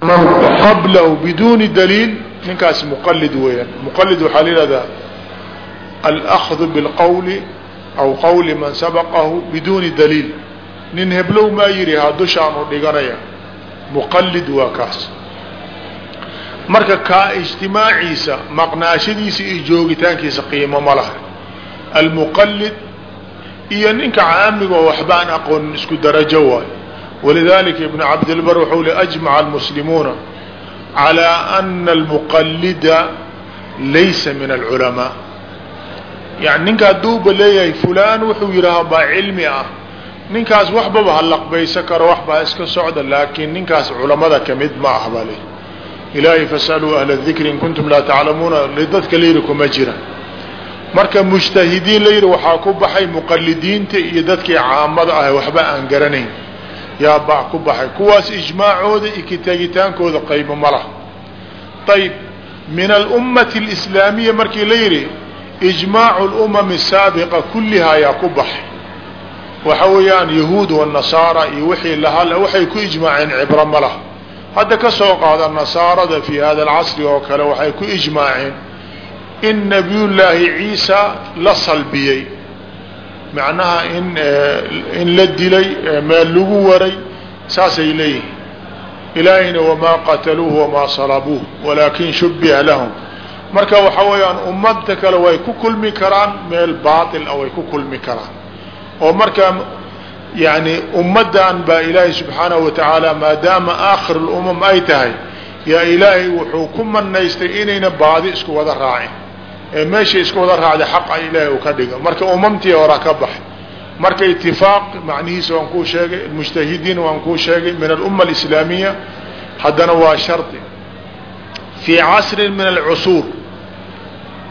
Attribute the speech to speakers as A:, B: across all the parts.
A: man qablahu biduuni daliil ninkaas muqalid weeyaan. Muqalid waxaa la yihahdaa alأkhdu biاlqowli aw qowli man sabaqahu biduuni daliil nin heblow maa yidhi ha dushaanu dhiganaya. Muqalid waa kaas. Marka kaa ijtimaaciisa maqnaashadiisa iyo joogitaankiisa qiimo ma laha. Almuqalid iyo ninka caamiga oo waxbaan aqoonin isku darajo waayo walidalika ibn cabdilbar wuxuu li ajmaca almuslimuuna calى ana almuqalida laysa min alculamaa yani ninka hadduuba leeyahay fulan wuxuu yidhaaha baa cilmi ah ninkaas waxbaba ha laqbaysa karo waxbaa iska socda laakiin ninkaas culamada ka mid ma ah bale ilaahay fasaluu ahla dikri in kuntum laa taclamuuna dadka layidhi kuma jira marka mujtahidiin layidhi waxaa ku baxay muqalidiinta iyo dadkii caamada ah waxba aan garanayn yaa baa ku baxay. Kuwaas ijmaacooda iyo kitagitaankooda qaybo ma lah ayb min alummati alislaamiya markii la yidhi ijmaacu lumami asaabiqa kullihaa yaa ku baxay. Waxa weeyaan yahuud wanasaara iyo wixii lahal waxay ku ijmaaceen cibro ma hadda ka soo qaada nasaarada fi hada alcasri oo kale waxay ku ijmaaceen in nabiyullaahi ciisa la salbiyey macnaha in in la dilay meel lagu waray saasay leeyihiin ilaahayna wamaa qataluuhu wamaa salabuuh walaakin shubiha lahum. Marka waxa weeyaan ummadta kale way ku kulmi karaan meel baatil a way ku kulmi karaan. Oo marka yani ummaddan baa ilaahay subxaanahu wa maadaama aakhir lumam ay tahay yaa ilaahay wuxuu ku manaystay inayna baadi isku wada raacin ee meeshay isku wada raacda xaqa ilaahay uu ka dhigo. Marka umamtii hora ka bax. Marka itifaaq macnihiisa waan kuu sheegay mujtahidiin waan kuu sheegay min alumma alislaamiya haddana waa shardi. Fii casrin min alcusuur.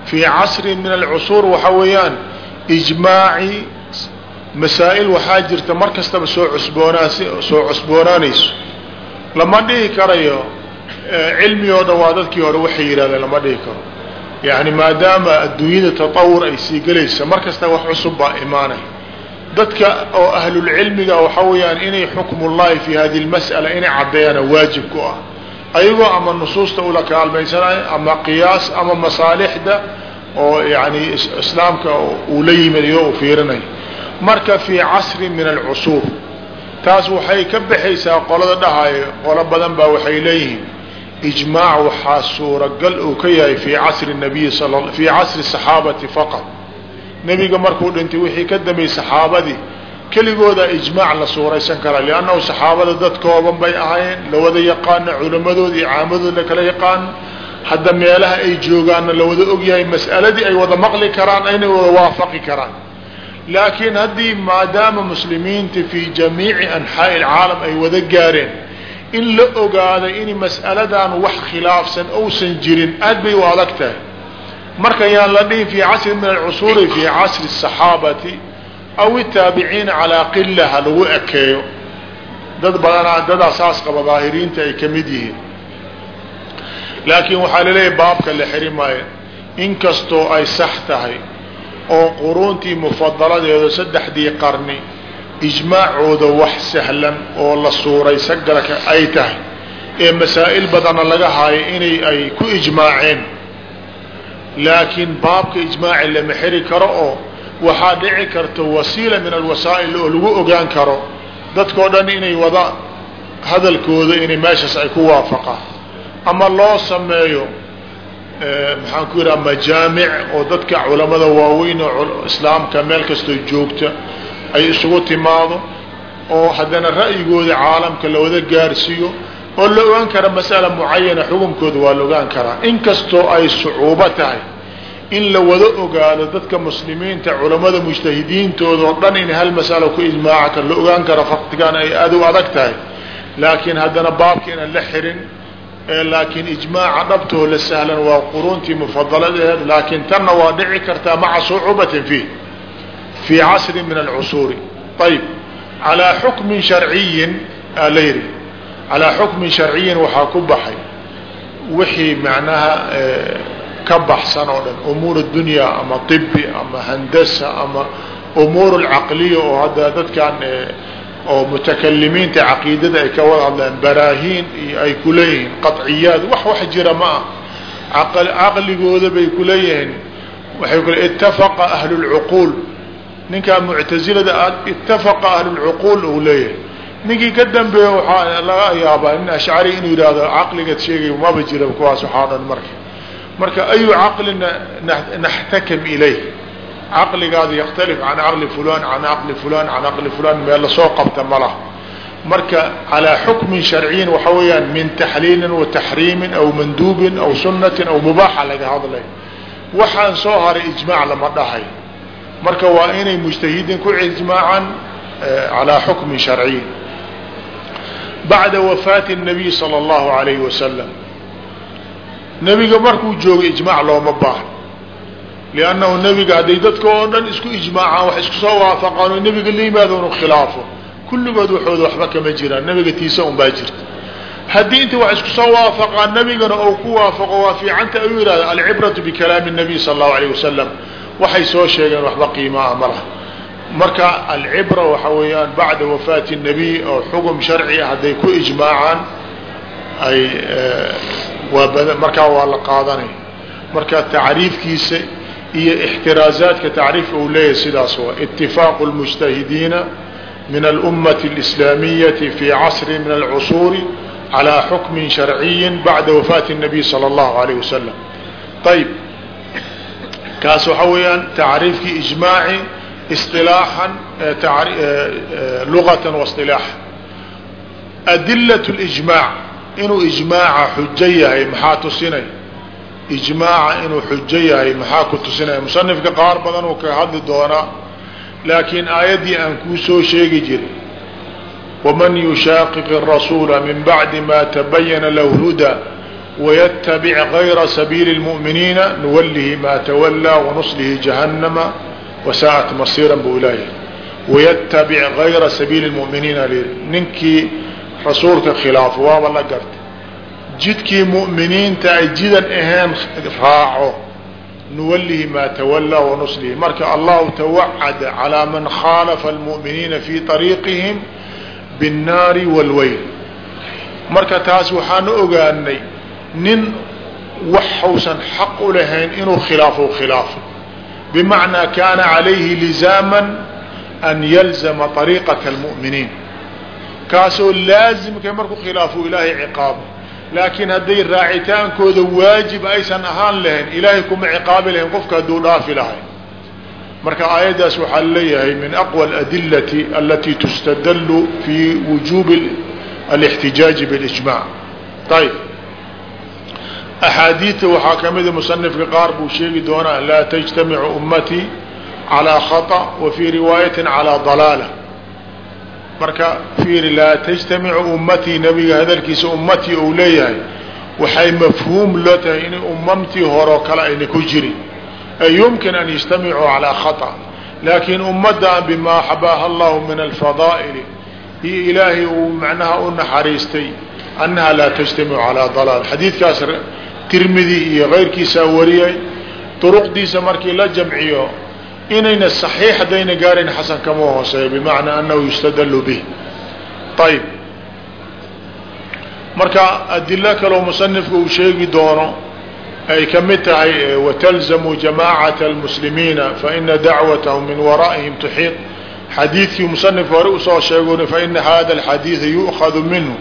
A: Fii casrin min alcusuur waxa weeyaan ijmaaci masaa'il waxaa jirta mar kastaba soo cusboonaas soo cusboonaanayso. Lama dhihi karayo cilmi oo dhan waa dadkii hore waxay yidhahdeen lama dhihi karo yani maadaama adduunyada tatawur ay sii gelaysa mar kasta wax cusub baa imaanay. Dadka oo ahlulcilmiga waxa weeyaan inay xukmullahi fi hadi lmas'ala inay caddeeyaana waajib ku ah. Ayagoo ama nusuusta ula kaalmaysanayo ama qiyaas ama masaalixda oo yani islaamka uu la yimid iyadoo u fiirinayo marka fii casrin min alcusuur taas waxay ka baxaysaa qolada dhahayo qolo badan baa waxay leeyihiin ijmaac waxaa suuragal uu ka yahay fii casri nabiyi fii casri saxaabati faqad nebiga markuu dhintay wixii ka dambeeyey saxaabadii keligoodaa ijmaac la suuraysan karaa liannahu saxaabada dad kooban bay ahaayeen la wada yaqaana culammadooda iyo caamadooda la kala yaqaano hadda meelaha ay joogaanna la wada ogyahay mas'aladii ay wada maqli karaan aynay wada waafaqi karaan. Laakiin haddii maadaama muslimiinta fii jamiici anxaa'i alcaalam ay wada gaareen in la ogaado in mas'aladan wax khilaafsan ousan jirin aad bay u adag tahay marka yaan la dhihin fii casri min alcusuuri fii casri asaxaabati aw itaabiciina calaa qila lagu ekeeyo. Dad badanaa dadaa qaba daahiriinta ay ka mid yihiin. Laakiin waxaa la leeyahay baabka la xiri maayo. Inkastoo ay sax tahay oo quruuntii mufadaladeeda saddexdii qarni ijmaacooda wax sahlan oo la suuraysan gala ay tahay ee masaa'il badanna laga haayo inay ay ku ijmaaceen. Laakiin baabka ijmaaci lama xiri karo oo waxaa dhici karta wasiila min alwasaa'il oo lagu ogaan karo dadkao dhan inay wada hadalkooda inay meeshaas ay ku waafaqaan. Ama loo sameeyo maxaan ku yidhaha majaamic oo dadka culamada waaweyn oo islaamka meel kastoo joogta ay isugu timaado oo haddana ra'yigooda caalamka la wada gaarsiiyo oo la ogaan kara mas'ala mucayana xukunkooda waa la ogaan karaa. Inkastoo ay sucuubo tahay in la wada ogaado dadka muslimiinta culamada mujtahidiintooda oo dhan in hal mas'alo ku ijmaaca kar la ogaan karo faktigan ay aad u adag tahay. Laakiin haddana baabka inaan la xirin laakiin ijmaaca dhabtoo la sahlan waa quruuntii mufadaladeed laakiin tanna waa dhici kartaa maca sucuubatin fiih fii casrin min alcusuuri. Ayb calaa xukmin sharciyin aa la yidhi. Calaa xukmin sharciyin waxaa ku baxay wixii macnaha ka baxsan oo dhan umuur addunya ama tibi ama handasa ama umuur alcaqliya oo hadda dadkan oo mutakalimiinta caqiidada ay ka wada hadleen baraahiin ay ku leeyihiin wax wax jira ma ah caqligooda bay ku leeyihiin. Waay ku itafaqa ahlu اlcuquul ninkaa muctazilada a itafaqa ahlu اlcuquul uu leeyahay. Ninkii ka dambeeya waxaa laga yaabaa in ashcari inuu yidhaahdo caqligaad sheegay maba jira kuwaas waxaa dhan marka. Marka ayu caqlina naxtakam ilayh? Caqligaada yaktalif can caqli fulan can caqli fulan can caqli fulan meel la soo qabta ma marka calaa xukmin sharciyin waxa weeyaan min taxliilin wa taxriimin aw manduubin aw sunnatin aw mubaaxa laga hadlay. Waxaan soo haray ijmaac lama dhahay marka waa inay mujtahidiin ku ijmaacan calaa xukmin sharciyin bacda wafaati الnabiy salى اllahu alayhi wasalam nebiga markuu joogay ijmaac looma baahno liannahu nebiga hadday dadka oo dhan isku ijmaacaan wax isku soo waafaqaan oo nebiga la yimaado inu khilaafo kulligood waxooda waxba kama jiraan nebiga tiisa un baa jirta haddii inta wax isku soo waafaqaan nebigana ou ku waafaqo waa fiicanta ayuu yihahda alcibratu bikalaami الnabiy sala allahu alayh wasalam waxay soo sheegeen waxba qiimaa ma laha marka alcibra waxa weeyaan bacda wafaati الnabiy oo xugum sharci ah hadday ku ijmaacaan ay waa markaa waa la qaadanaya marka tacriifkiisa iyo اxtiraazaadka tacriifka uu leeyahay sidaas waa itifaaqu اlmujtahidiina min alummati اlislaamiyati fi casri min alcusuuri calaa xukmin sharciyi bacda wafaati الnabiy salى اllahu alayh wasalam ayb kaas waxaa weeyaan tacriifkii ijmaaci isilaaxan lugatan wasilaaxa adilat lijmaac inuu ijmaaca xujo yahay maxaa tusinay? Ijmaaca inuu xujo yahay maxaa ku tusinaya musanifka qaar badan uu kaga hadli doonaa laakiin aayaddii aan kuu soo sheegi jiray waman yushaaqiq rasuula min bacdi ma tabayana lahu hudaa waytabic gayra sabiili اlmu'miniina nuwalihi ma tawalaa wanuslihi jahannama wasaa'at masiiran buu ilaahay waytabic gayra sabiili اlmu'miniina ninkii rasuulka khilaafo waaba la garta jidkii mu'miniinta ay jidan ahayn raaco nuwalihi maa tawallaa wanuslihi marka allahu tawacada calaa man khaalafa almu'miniina fii طariiqihim biاnnaari wاlweyl marka taas waxaanu ogaanay nin waxuusan xaq u lahayn inuu khilaafo khilaafo bimacnaa kaana calayhi lizaama an yalzama طariiqaةa اlmu'miniin kaasoo laazimka markuu khilaafo ilaahay ciqaabo laakiin hadday raacitaankooda waajib aysan ahaan lahayn ilaahay kuma ciqaabi lahayn qofka hadduu dhaafi lahay marka aayaddaas waxaa leeyahay min aqwى اladilati alati tustadlu fi wujubi alاxtijaaji biاlijmac ayb axaadiidta waxaa ka mida musanifka qaar buu sheegi doonaa laa tajtamicu ummatii calaa khata wa fii riwaayatin calaa dalaala marka fiiri laa tajtamicu ummatii nabiga hadalkiisa ummatii uu leeyahay waxay mafhuum loo tahay in ummamtii horeo kale ayna ku jirin ay yumkin an yajtamicuu calaa khata laakiin ummadaan bimaa xabaaha allahu min alfadaa'ili iyo ilaahay uu macnaha u naxariistay annaha laa tajtamicu calaa dalaal xadiidkaas tirmidi iyo kayrkiisaa wariyay. Duruqdiisa markii la jamciyo inayna saxiix hadayna gaarin xasan kama hooseeyo bimacnaa annahu yustadallu bih. Ayb marka adilo kaloo musanifka uu sheegi doono ay ka mid tahay e, watalzamu jamaacat almuslimiina faina dacwatahm min waraa'ihim tuxiiq xadiidkii musanifka hore u soo sheegoon faina hada alxadiida yu'khadu minhu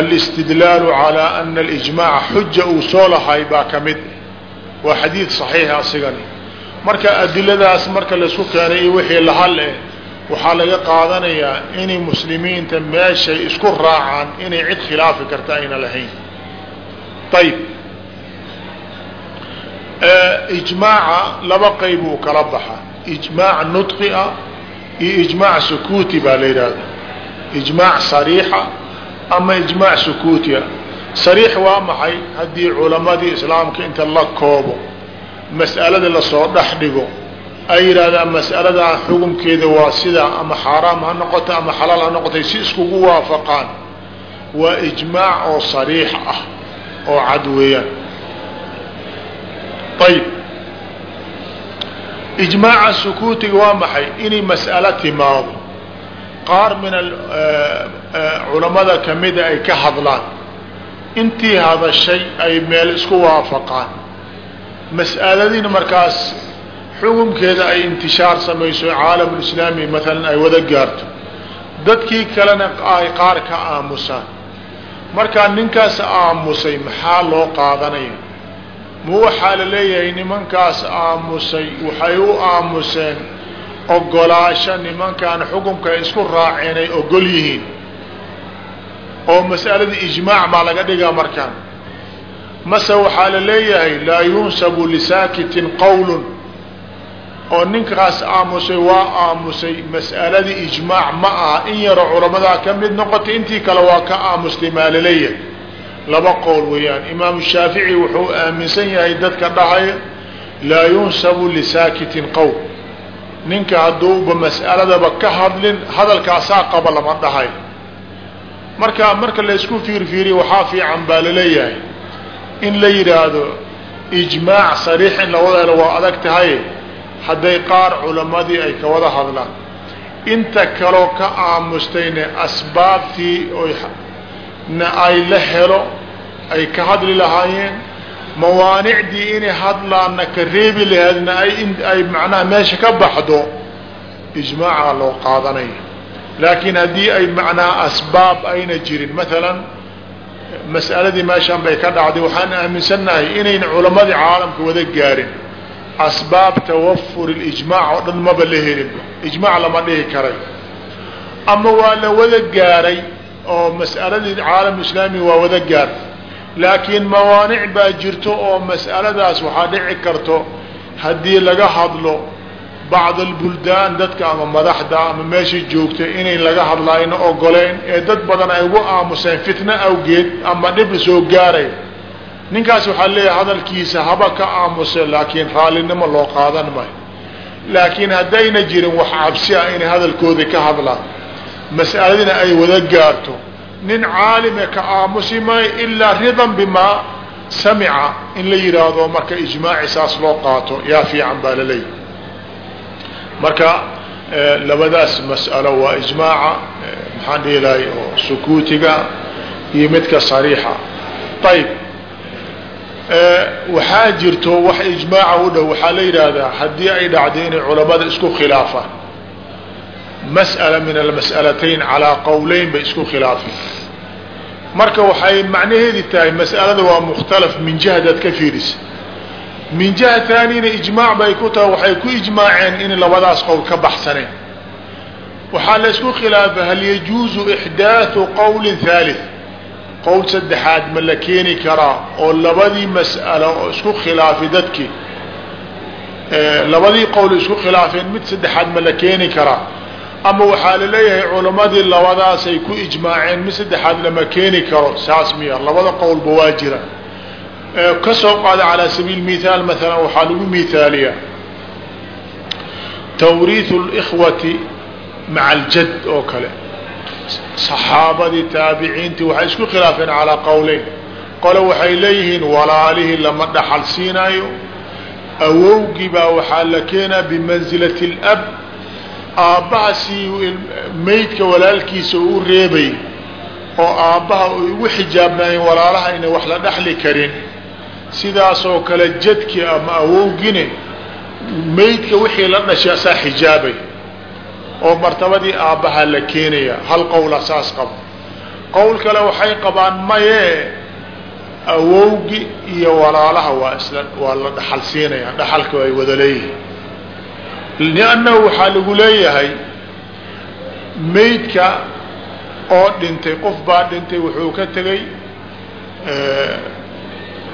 A: alاstidlaalu calى ana اlijmaca xuja uu soo lahay baa ka mid waa xadiid صaxiixa asigani marka adiladaas marka laisku keenay iyo wixii lahal eh waxaa laga qaadanayaa inay muslimiinta meeshay isku raacaan inay cid khilaafi karta ayna lahayn ayib ijmaaca laba qayb uu kala baxa ijmaac nudqi ah iyo ijmaac sukuuti baa la yidhahda ijmaac sariixa ama ijmaac sukuuti ah sariix waa maxay? Haddii culamadii islaamka inta la koobo mas'alada la soo dhex dhigo ay yidhaahdaan mas'aladan xukumkeeda waa sidaa ama xaaraam ha noqoto ama xalaal ha noqotay si iskugu waafaqaan waa ijmaac oo sariix ah oo cad weeyaan. Ayib ijmaaca sukuutiga waa maxay? Inay mas'alo timaado qaar min culammada kamida ay ka hadlaan. Intii hadashay ay meel isku waafaqaan. Mas'aladiina markaas xukunkeeda ay intishaar samayso caalamulislaami maalan ay wada gaarto. Dadkii kalena ay qaar ka aamusaan. Markaa ninkaas aamusay maxaa loo qaadanaya? Ma waxaa la leeyahay nimankaas aamusay waxay u aamuseen ogolaasho nimankaan xukunka isku raaceen ay ogol yihiin. Oo mas'aladii ijmaac baa laga dhigaa markaan mase waxaa la leeyahay laa yunsabu lisaakitin qowlun oo ninkaas aamusay waa aamusay. Mas'aladii ijmaac ma aha. In yaroo culamadaa ka mid noqotay intii kale waa ka aamustay maa la leeyahay laba qowl weeyaan. Imaamu shaafici wuxuu aaminsan yahay dadka dhahaya laa yunsabu lisaakitin qowl ninka hadduuba mas'aladaba ka hadlin hadalkaasaa qaba lama dhahay. Marka marka laysku fiirfiiriyo waxaa fiican baa la leeyahay in la yidhaahdo ijmaac sariix in lawada helo waa adag tahay hadday qaar culammadii ay ka wada hadlaan. Inta kaloo ka aamustayne asbaabtii na ay la helo ay ka hadli lahaayeen mawaanicdii inay hadlaanna ka reebi laheedna ay macnaha meesha ka baxdo ijmaacaa loo qaadanaya laakiin haddii ay macnaha asbaab ayna jirin maalan mas'aladii meeshaan bay ka dhacday waxaan aaminsannahay inayna culammadii caalamka wada gaarin. Asbaab tawafur ijmaac oo dhan maba la helin. Ijmaac lama dhihi karay. Ama waa la wada gaaray oo mas'aladii caalam islaami waa wada gaartay laakiin mawaanic baa jirto oo mas'aladaas waxaa dhici karto haddii laga hadlo bacd albuldaan dadka ama madaxda ama meesha joogta inay laga hadlaayna ogoleen ee dad badan ay ugu aamuseen fitno awgeed ama dhib soo gaaray. Ninkaas waxaa leeyahay hadalkiisa haba ka aamuse laakiin raallinimo loo qaadan maayo. Laakiin haddayna jirin wax cabsi ah inay hadalkoodii ka hadlaan. Mas'aladina ay wada gaarto nin caalime ka aamusi maayo ilaa ridan bimaa samica in la yidhaahdo marka ijmaaci saas loo qaato. Yaa fiican baa laleeyahy marka labadaas mas'alo waa ijmaaca maxaan dhihi lahay oo sukuutiga iyo midka sariixa. Ayb waxaa jirto wax ijmaaca u dhow. Waxaa la yidhaahdaa haddii ay dhacdo inay culamada isku khilaafaan mas'ala min almas'alatayn calaa qowleyn bay isku khilaafeen marka waxay macnaheedi tahay mas'alada waa mukhtalaf min jihadaad ka fiirisa min jiha taaniyana ijmaac bay ku tahay waxay ku ijmaaceen in labadaas qowl ka baxsaneen waxaa la isku khilaafay hal yajuuzu ixdaathu qowlin haalith qowl saddexaad ma la keeni karaa oo labadii mas'alo oo isku khilaafay dadkii labadii qowl isku khilaafeen mid saddexaad ma la keeni karaa ama waxaa la leeyahay culammadii labadaasay ku ijmaaceen mid saddexaad lama keeni karo saas miya. Labada qowlba waa jira. Ka soo qaada calaa sabiil mithaal maalan waxaa lagu mithaaliyaa tawriithu اlkhwati maca aljad oo kale. Saxaabadii taabiciintii waxay isku khilaafeen calaa qowleyn qole waxay leeyihiin walaalihii lama dhaxal awowgii baa waxaa la keenaa bimansilati اlab aabbaha si maydka walaalkiisa uu reebay oo aabbaha ugu xijaabnaayeen walaalaha inay wax la dhaxli karin sidaasoo kale jadkii ama awowgine maydka wixii la dhashay asaa xijaabay oo martabadii aabbaha la keenaya hal qowla saas qabo. Qowl kale waxay qabaan maye awowgi iyo walaalaha waa isla waa la dhaxal siinaya dhaxalka ay wada leeyihiin liannahu waxaa lagu leeyahay maydka oo dhintay qof baa dhintay wuxuu ka tegay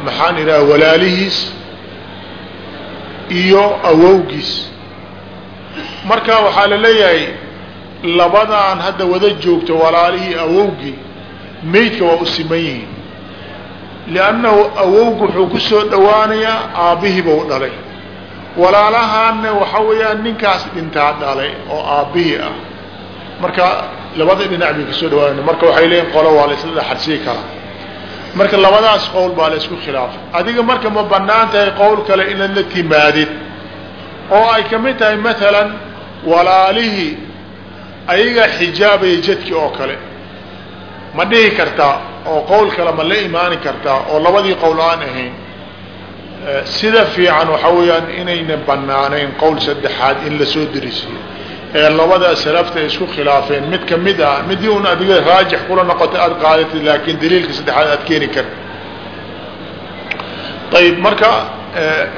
A: maxaan idhaha walaalihiis iyo awowgiis marka waxaa la leeyahay labadaan hadda wada joogto walaalihii awowgii maydka waa u siman yihiin liannahu awowgu wuxuu ku soo dhowaanayaa aabbihiiba u dhalay walaalahaanna waxa weeyaan ninkaas dhintaa dhalay oo aabbihii ah. Marka labada dhinac bay ka soo dhawaanaya marka waxay leeyihiin qolo waa la isla karaa. Marka labadaas qowl baa la khilaafay. Adiga marka ma bannaan tahay qowl kale inaad la timaadid. Oo ay ka mid tahay maalan walaalihii ayagaa xijaabaya jadki oo kale. Ma dhihi kartaa oo qowl kale ma la imaani kartaa oo labadii qowl aan ahayn sida fiican waxa weeyaan inayna banaanayn qowl saddexaad in la soo derisiyo ee labada salafta ay isku khilaafeen. Mid ka mid ah midii un adiga raajix kula noqotay aada qaadatid laakiin daliilka saddexaad aad keeni karta. Ayib marka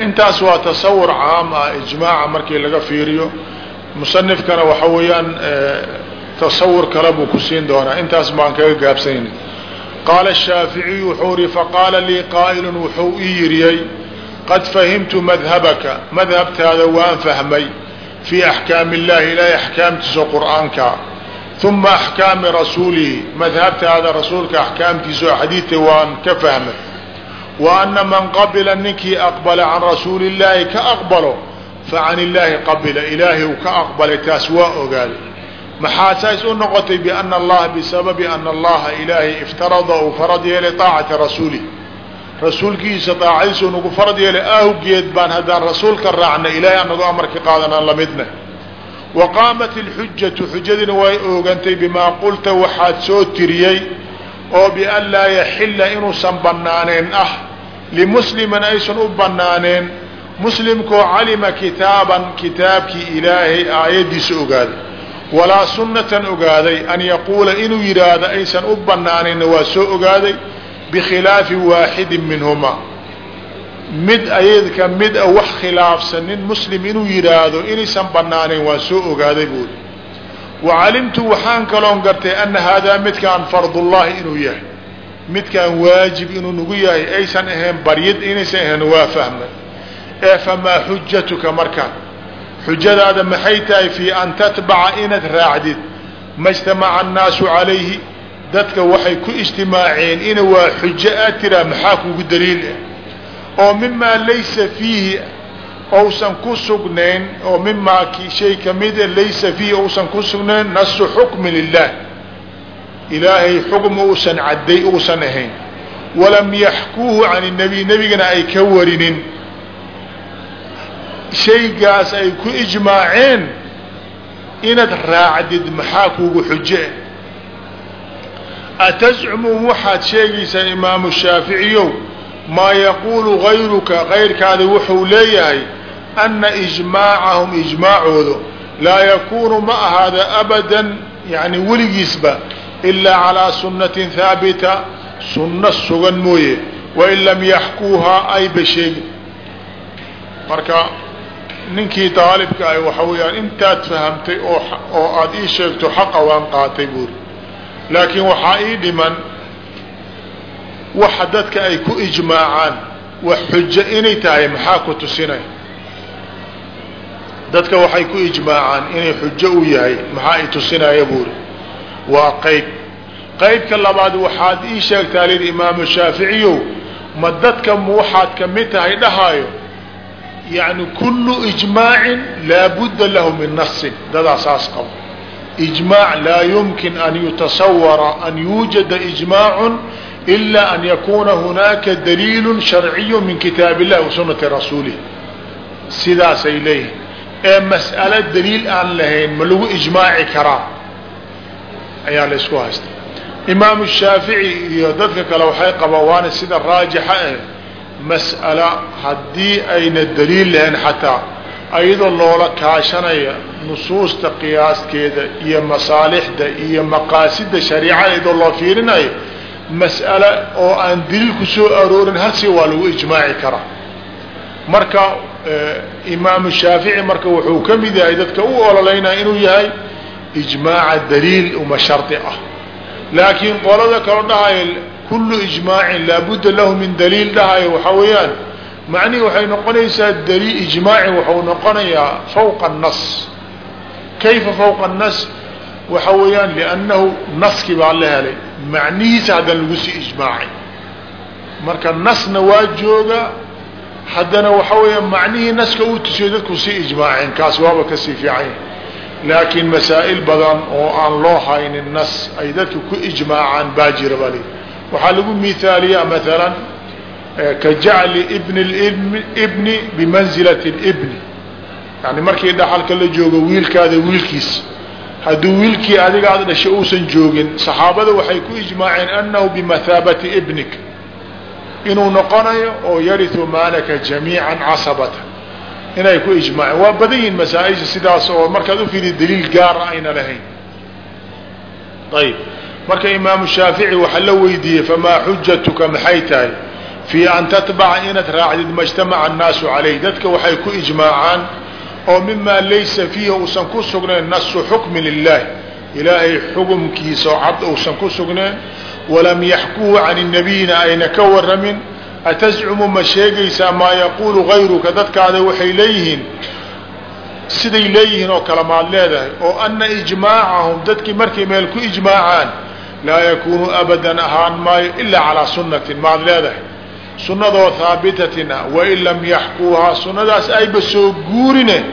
A: intaas waa tasawur caam ah ijmaaca markii laga fiiriyo. Musanifkana waxa weeyaan tasawur kale buu ku siin doonaa. Intaas baan kaga gaabsanayna qaala shaaficiyu wuxuu ri faqaala lii qaa'ilun wuxuu ii yiriyey qad fahimtu madhabaka madhabtaada waan fahmay fii axkaami illahi ilaahay axkaamtiisa qur'aanka uma axkaami rasuulihi madhabtaada rasuulka axkaamtiisa oo xadiidta waan ka fahmay wa ana man qabila ninkii aqbala can rasuuli illaahi ka aqbalo fa can illaahi qabila ilaahay uu ka aqbalay taas waa ogaaday maxaa saas u noqotay biana allaha bisababi ana allaha ilaahay iftarada uu farad yeelay taacata rasuulih rasuulkiisa daacadiisu nagu farad yeelay awgeed baan haddaan rasuulka raacna ilaahay anagu amarka qaadanaan lamidna wa qaamat ilxujatu xujadiina way oogantay bimaa qulta waxaad soo tiriyey oo bian laa yaxilla inuusan banaaneen ah limuslimin aysan u banaaneen muslimkoo calima kitaaban kitaabkii ilaahay aayaddiisa ogaaday. Walaa sunnatan ogaaday an yaquula inuu yidhaahdo aysan u banaanayna waa soo ogaaday bikhilaafi waaxidin minhumaa mid ayadka mid a wax khilaafsan nin muslim inuu yidhaahdo inaysan banaanayn waan soo ogaaday buuri wa calimtu waxaan kaloon gartay ana haadaa midkaan fardullaahi inuu yahay. Midkaan waajib inuu nagu yahay aysan ahayn baryid inaysan ahayn waa fahmay. Ee famaa xujatuka markaan? Xujadaada maxay tahay fii an tatbaca inaad raacdid? Ma ijtamaca annaasu calayhi dadka waxay ku ijtimaaceen ina waa xujo aad tiraa maxaa kugu daliil ah oo mimaa laysa fiihi ousan ku sugnayn oo mimaa shay kamida laysa fiihi ousan ku sugnayn nasu xukmi lilah ilaahay xukm uusan cadday uusan ahayn. Walam yaxkuuhu can nabiy nebigana ay ka warinin. Shaygaas ay ku ijmaaceen inaad raacdid maxaa kugu xujo ah atazcumu waxaad sheegaysaa imaamu shaaficiyow maa yaquulu gayruka kayrkaada wuxuu leeyahay ana ijmaacahum ijmaacoodu laa yakuunu ma ahaada abadan yani weligiisba ilaa calaa sunnatin haabita sunno sugan mooye wain lam yaxkuuhaa ayba sheegin marka ninkii daalibka ah waxa weeyaan intaad fahamtay oo aada ii sheegto xaqa waan laakiin waxaa ii dhiman waxa dadka ay ku ijmaacaan wax xujo inay tahay maxaa ku tusinay? Dadka waxay ku ijmaacaan inay xujo u yahay maxaa i tusinaya buuri waa qayb qaybka labaad waxaad ii sheegtaa lidi imaamu shaaficiyow ma dadka waxaad ka mid tahay dhahaayo? Yani kulu ijmaacin laabudda lahu min nasin dadaa saas qabo ijmaac laa yumkin an yutasawara an yuujada ijmaacun ila an yakuna hunaaka daliilu sharciyu min kitaab illahi wa sunati rasuulih sidaasay leeyihiin ee mas'alo daliil aan lahayn ma lagu ijmaaci karaa ayaa la isku haysta imaamu shaafici iyo dadka kale waxay qabaan waana sida raajixa eh mas'ala haddii ayna daliil lahayn xataa ayadoo loola kaashanaya nusuusta qiyaaskeeda iyo masaalixda iyo maqaasida shariicada iyadoo loo fiirinayo mas'ale oo aan daliil ku soo aroorin halsi waa lagu ijmaaci karaa. Marka imaamu shaafici marka wuxuu ka mid yahay dadka u ololeynaya inuu yahay ijmaaca daliil uma shardi ah. Laakiin qolada kaloo dhahayo kullu ijmaacin laabudda lahu min daliil dhahayo waxaa weeyaan macnihi waxay noqonaysaa dali ijmaaci waxau noqonayaa fawqa nas kayfa fawqa nas waxa weeyaan liannahu naski baa la helay. Macnihiisa haddana lagu sii ijmaacay marka nasna waa jooga haddana waxa weeya macnihii naska uu tusiyey dadku sii ijmaaceen kaas waaba ka sii fiican laakiin masaa'il badan oo aan loo haynin nas ay dadku ku ijmaacaan baa jira bali. Waxaa lagu miaaliyaa maalan ka jacli ibn ibni bimanzilati libni yani markii dhaxalka la joogo wiilkaada wiilkiis. Hadduu wiilkii adiga aad uusan joogin saxaabada waxay ku ijmaaceen annahu bimathaabati ibnik. Inuu noqonayo oo yariu maalaka jamiican casabata. Inay ku ijmaaceen. Waa badan yihiin masaa-isha sidaas oo markaad ufiidi daliil gaara ayna lahayn. Ayb marka imaamu shaafici waxaa la weydiiyey famaa xujatuka maxay tahay fii an tatbaca inaad raacdid ma jtamaca annaasu calayh dadka waxay ku ijmaacaan oo mimaa laysa fiihi uusan ku sugnayn nasu xukmi lilahi ilaahay xukumkiisa oo cad uusan ku sugnayn walam yaxkuuhu can nabiyina ayna ka waramin atazcumu ma sheegaysaa maa yaquulu gayruka dadkaada waxay leeyihiin siday leeyihiin oo kale maad leedahay. Oo ana ijmaacahum dadkii markay meel ku ijmaacaan laa yakuunu abadan ahaan maayo ilaa calaa sunnatin maad leedahay sunnadoo haabitatin ah wain lam yaxkuuhaa sunnadaas ayba soo guurine.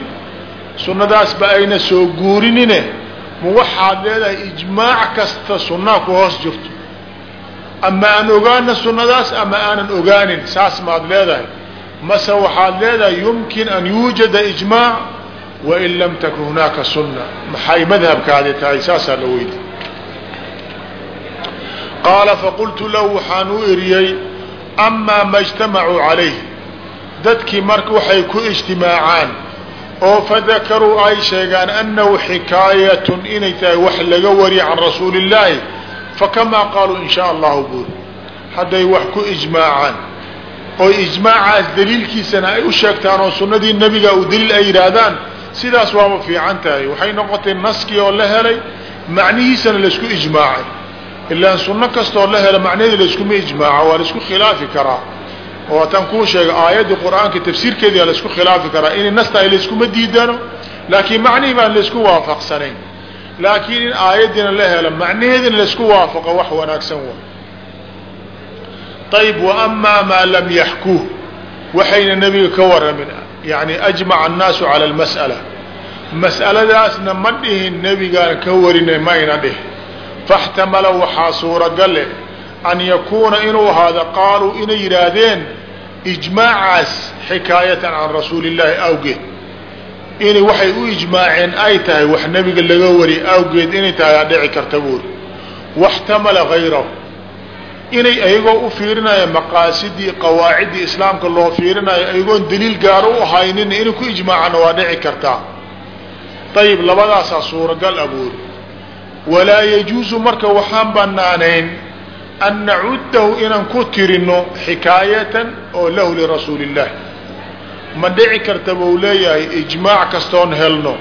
A: Sunnadaasba ayna soo guurinine. Ma waxaad leedahay ijmaac kasta sunnaa ku hoos jirto. Ama aan ogaana sunnadaas ama aanan ogaanin saas maad leedahay. Mase waxaad leedahay yumkin an yuujada ijmaac wain lam takun hunaaka sunna. Maxay madhabkaadi tahay? Saasaa la weydi qaala faqultu lahu waxaan u eriyey amaa ma ijtamacuu calayh dadkii marka waxay ku ijtimaacaan oo fadakaruu ay sheegaan annahu xikaayatun inay tahay wax laga wariya can rasuuli illaahi fakamaa qaaluu in shaa allahu buuri hadday wax ku ijmaacaan oy ijmaacaas daliilkiisana ay u sheegtaan oo sunnadii nebiga uu daliil ay yidhaahdaan sidaas waaba fiican tahay waxay noqotay naskii oo la helay macnihiisana laysku ijmaacay ilaan sunno kastoo la helo macnaheedi layskuma ijmaaco waa laysku khilaafi karaa. Oo tan kuu sheega aayaddii qur'aanka tafsiirkeedia laysku khilaafi karaa. Inay nas tahay layskuma diidano laakiin macnihii baan laysku waafaqsanayn. Laakiin in aayaddiina la helo macnaheedina laysku waafaqo wax wanaagsan wa ayb wa amaa maa lam yaxkuuh waxayna nebiga ka waramin yani ajmaca annaasu cala almas'ala. Mas'aladaasna ma dhihin nebigaan ka warinay ma ayna dhihin faxtamala waxaa suuragale an yakuuna inuu ahaado qaaluu inay yidhaahdeen ijmaacaas xikaayatan can rasuuli awgeed inay waxay u ijmaaceen ay tahay wax nebiga laga wariy awgeed inay tahay aa dhici karta buuri waxtamala hayrahu inay ayagoo u fiirinaya maqaasidii qawaaciddii islaamka loo fiirinayo ayagoon daliil gaaro u haynin inay ku ijmaacana waa dhici kartaa ayib labadaasaa suuragal abuuri walaa yajuusu marka waxaan banaanayn an nacuddahu inaan ku tirino xikaayatan oo lahu lirasuuli illahi ma dhici karta buu leeyahay ijmaac kastoon helno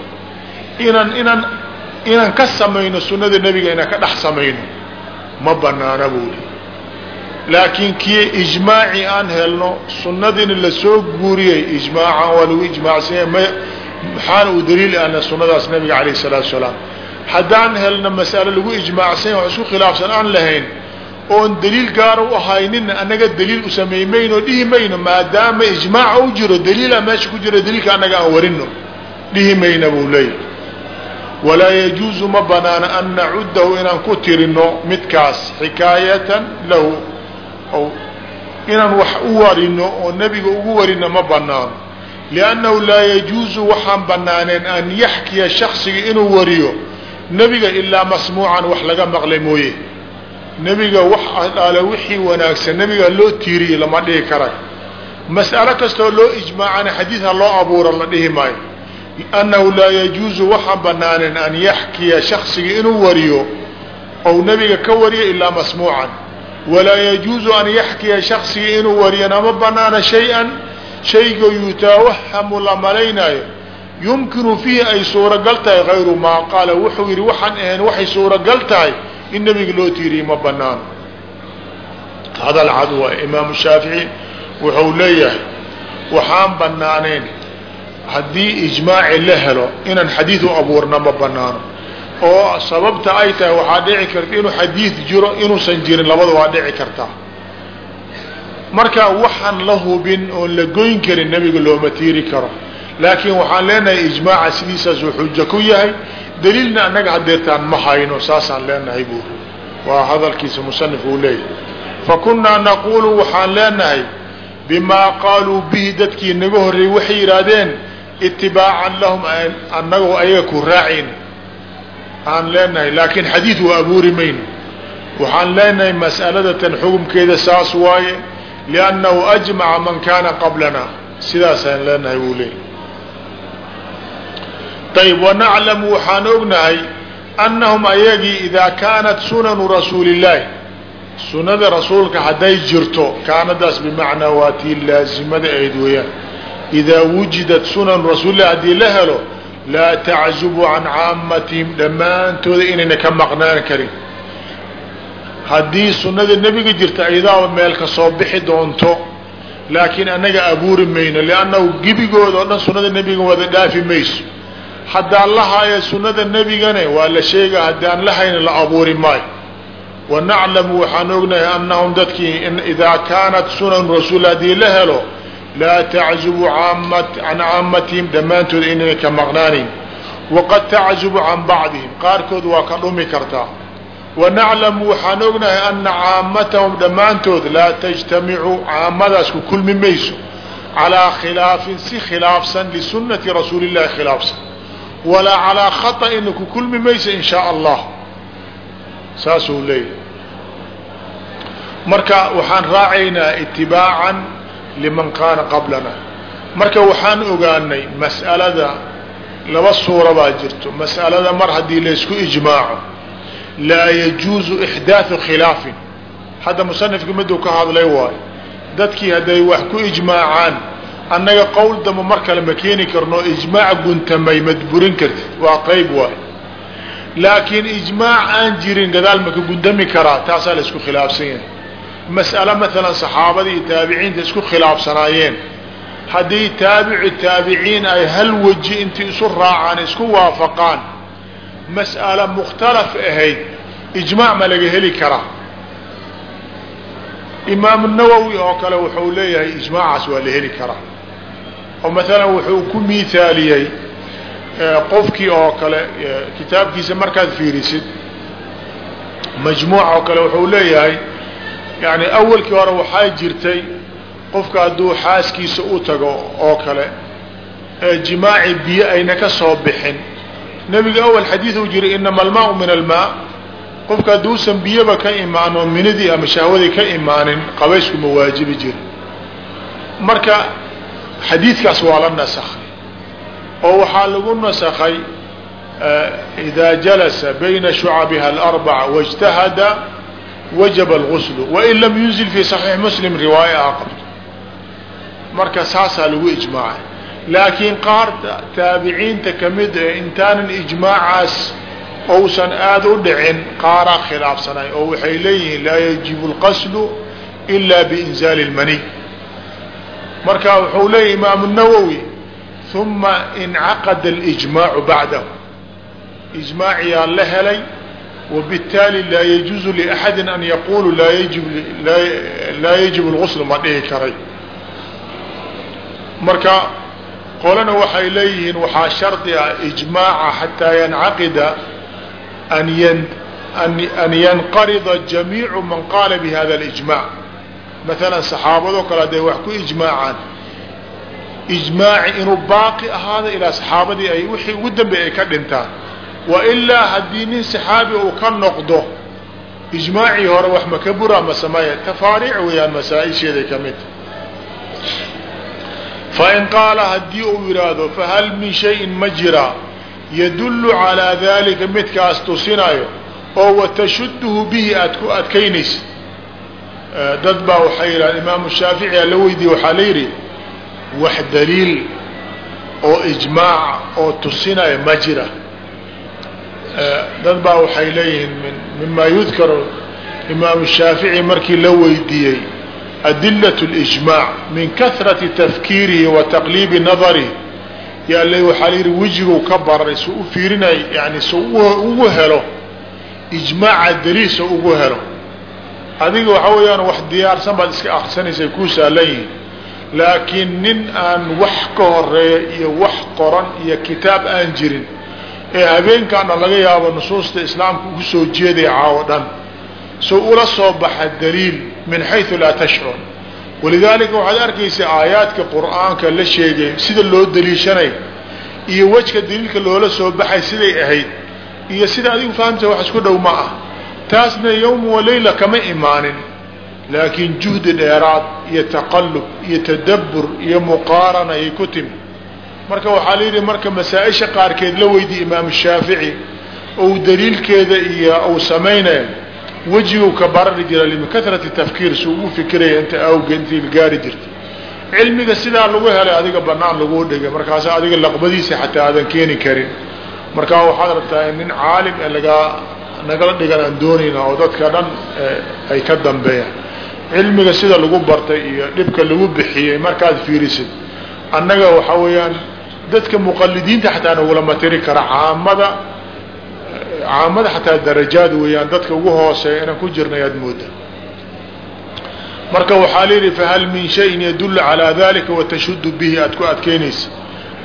A: inaan inaan inaan ka samayno sunnada nebiga inaan ka dhex samayno. Ma banaana buuli laakiin kii ijmaacii aan helno sunnadiina la soo guuriyey ijmaacan waa lagu ijmaacsanya m maxaana uu daliil ahna sunnadaas nabiga calayh salaatu salaam haddaan helno mas'ale lagu ijmaacsanya wax isku khilaafsan aan lahayn oon daliil gaara u ahayninna annaga daliil u samey mayno dhihi mayno maadaama ijmaaca u jiro daliila meesha ku jiro daliilka annaga aan warino dhihi mayna buu leeyahy walaa yajuuzu ma banaana an nacuddahu inaan ku tirino midkaas xikaayatan lahu inaan wax u warino oo nebiga ugu warino ma banaano liannahu laa yajuuzu waxaan banaaneen an yaxkiya shaksiga inuu wariyo nebiga ilaa masmuucan wax laga maqlay mooye. Nebiga wax ale wixii wanaagsan nebiga loo tiiriyey lama dhihi karay. Mas'alo kastoo loo ijmaacana xadiid ha loo abuuro la dhihi maayo. Annahu laa yajuuzu waxaan banaaneen an yaxkiya shaksiga inuu wariyo ou nebiga ka wariyo ilaa masmuucan. Walaa yajuuzu an yaxkiya shaksiga inuu wariyana ma banaana shay-an shayga yutaawahamu la malaynaayo yumkinu fiihi ay suuragal tahay hayru maa qaala wuxuu yidhi waxaan ahayn waxay suuragal tahay in nebiga loo tiiriye ma banaano hadal cad waa imaamu shaafici wuxuu leeyahay waxaan banaanayn haddii ijmaaci la helo inaan xadiid u abuurna ma banaano oo sababta ay tahay waxaa dhici karta inuu xadiid jiro inuusan jirin labada waa dhici kartaa marka waxaan la hubin oon la goyn karin nebiga looma tiiri karo laakiin waxaan leenahay ijmaaca sidiisaasuu xujo ku yahay. Daliilna annaga hadeertaan ma hayno saasaan leenahay buu waa hadalkiisa musanif uu leeyahay. Fa naquulu waxaan leenahay bimaa qaaluu bihi dadkii naga horreeyey waxay yidhaahdeen itibaacan lahum annagoo ayaga ku raacayn aan leenahay laakiin xadiid waa abuuri mayno. Waxaan leenahay mas'aladatan xukumkeeda saas waaye liannahu ajmaca man kaana qablana. Sidaasaan leenahay buu leeyay ayb wanaclamu waxaan ognahay annahum ayagii idaa kaanat sunanu rasuuli illaahi sunada rasuulka hadday jirto kaanadaas bimacnaa waa tii laazimada ayd weeyaan. Idaa wujidat sunan rasuulilah haddii la helo laa taczubu can caamatihim dhammaantooda inayna ka maqnaan karin. Haddii sunnada nebiga jirta ayadaaba meel ka soo bixi doonto laakiin annaga abuuri mayno liannahu gebigooda oo dhan sunnada nebiga wada dhaafi mayso haddaan la haayo sunnada nebigane waa la sheega haddaan la hayna la abuuri maayo. Wa naclamu waxaan ognahay annahum dadkii idaa kaanat sunan rasuul haddii la helo laa taczubu can caamatihim dhammaantood inayna ka maqnaanayn. Waqad taczubu can bacdihim qaarkood waa ka dhumi kartaa. Wanaclamu waxaan ognahay ana caamatahum dhammaantood laa tajtamicu caamadaas ku kulmi mayso. Calaa khilaafin si khilaafsan lisunati rasuuli illahi khilaafsan walaa calaa khaطa'ina ku kulmi mayso in shaa allah. Saasuu leeyahy marka waxaan raacaynaa itibaacan liman kaana qablana. Marka waxaan ogaanay mas'alada laba suura baa jirto. Mas'alada mar haddii laysku ijmaaco laa yajuuzu ixdaathu khilaafin. Hadda musanifka miduu ka hadlay waayo dadkii hadday wax ku ijmaacaan annaga qowl damba mar kale ma keeni karno ijmaac guntamay madburin kartid. Waa qayb waayo laakiin ijmaac aan jirin gadaal maka guntami karaa taasaa la isku khilaafsan yahay. Mas'ale maalan saxaabadii iyo taabiciinta isku khilaafsanaayeen. Haddii taabici taabiciin ay hal weji intii isu raacaan isku waafaqaan mas'ala mukhtalaf ahayd ijmaac ma laga heli karaa. Imaamu nawowi oo kale wuxuu leeyahay ijmaacaas waa la heli karaa oo maalan wuxuu ku miithaaliyey qofkii oo kale kitaabkiisa markaad fiirisid majmuuca oo kale wuxuu leeyahay yani awalkii hore waxaa jirtay qofka hadduu xaaskiisa u tago oo kale ee jimaaci biyo ayna ka soo bixin. Nebiga awal xadiid uu jiray inama almaau min almaa. Qofka hadduusan biyaba ka imaan oo minidii ama shahwadii ka imaanin qabaysku ma waajibi jira marka xadiidkaas waa la nasakhay oo waxaa lagu nasakhay eh, idaa jalasa bayna shucabiha alarbaca waijtahada wajaba alguslu wain lam yunzil fii saxiix muslim riwaaya aha qabto marka saasaa lagu ijmaacay. Laakiin qaar taabiciinta ka mid ee intaanan ijmaacaas ousan aada u dhicin qaaraa khilaafsanay oo waxay leeyihiin laa yajibu alqaslu ilaa biinzaali اlmaniy marka wuxuu leeyahy imaamu nawowi uma incaqada alijmaacu bacdahu ijmaaciyaa la helay wabittaali laa yajuuzu liaxadin an yaquulu laa yajib lgusl ma dhihi karay. Marka qolana waxay leeyihiin waxaa shardi ah ijmaaca xataa yancaqida an yanqarida jamiicu man qaala bihada alijmac maalan saxaabadoo kale hadday wax ku ijmaacaan ijmaaci inuu baaqi ahaado ilaa saxaabadii ay wixii ugu dambeey ay ka dhintaan. Wa ilaa haddii nin saxaabi uu ka noqdo ijmaacii hore wax maka buraa ma sameeya tafaariic weeyaan masaa-isheeday ka mid. Fain qaala haddii uu yidhaahdo fahal min shayin ma jiraa yadullu calaa dalika midkaas tusinayo oo watashuduhu bihi aad ku adkaynaysa dad baa waxay yidhaha imaamu shaafici a la weydiiye waxaa la yidhi wax daliil oo ijmaac oo tusinaya ma jira. Dad baa waxay leeyihiin mima yudkaru imaamu shaafici markii la weydiiyey adilaة اlijmaac min kahrati tafkiirihi wa taqliibi nadarihi yaa l waxaa layidhi wejigu ka baray su u fiirinay yani su ugu helo ijmaaca daliil su ugu helo adiga waxa weeyaan wax diyaarsan baad iska aksanaysay kuu saalan yihiin laakiin nin aan wax ka horreeya iyo wax qoran iyo kitaab aan jirin ee habeenkaana laga yaabo nusuusta islaamka ugu soo jeedaya caawo dhan. So ula soo baxa daliil min xayu laa tashcur. Walidaalika waxaad arkaysa aayaadka qur'aanka la sheegay sida loo daliishanay iyo wejka daliilka loola soo baxay siday ahayd iyo sida adigu fahamta wax isku dhow ma ah taasna yowm walayla kama imaanin laakiin juhdi dheeraad iyo taqallub iyo tadabbur iyo muqaarana ayay ku timi. Marka waxaa la yidhi marka masaa-isha qaarkeed la weydiye imaamu shaafici ou daliilkeeda iyo uu samaynaya wejigu ka barari jira limikahrati tafkiir si ugu fikiraya inta awge intii gaari jirtay cilmiga sidaa lagu helay adiga banaan laguu dhigay markaas adiga laqbadiisa xataa aadan keeni karin. Markaa waxaad rabtaa in nin caalim ee lagaa nagala dhigan aan doonayna oo dadka dhan ay ka dambeeyaan. Cilmiga sida lagu bartay iyo dhibka lagu bixiyey markaad fiirisid annaga waxaa weeyaan dadka muqalidiinta xataa nagulama tiri kara. Caamada caamada xataa darajaad weeyaan dadka ugu hooseeya inaan ku jirna ayaad mooda marka waxaa layidhi fahal min shayin yadulu calaa dalika watashudu bihi aad ku adkeynaysa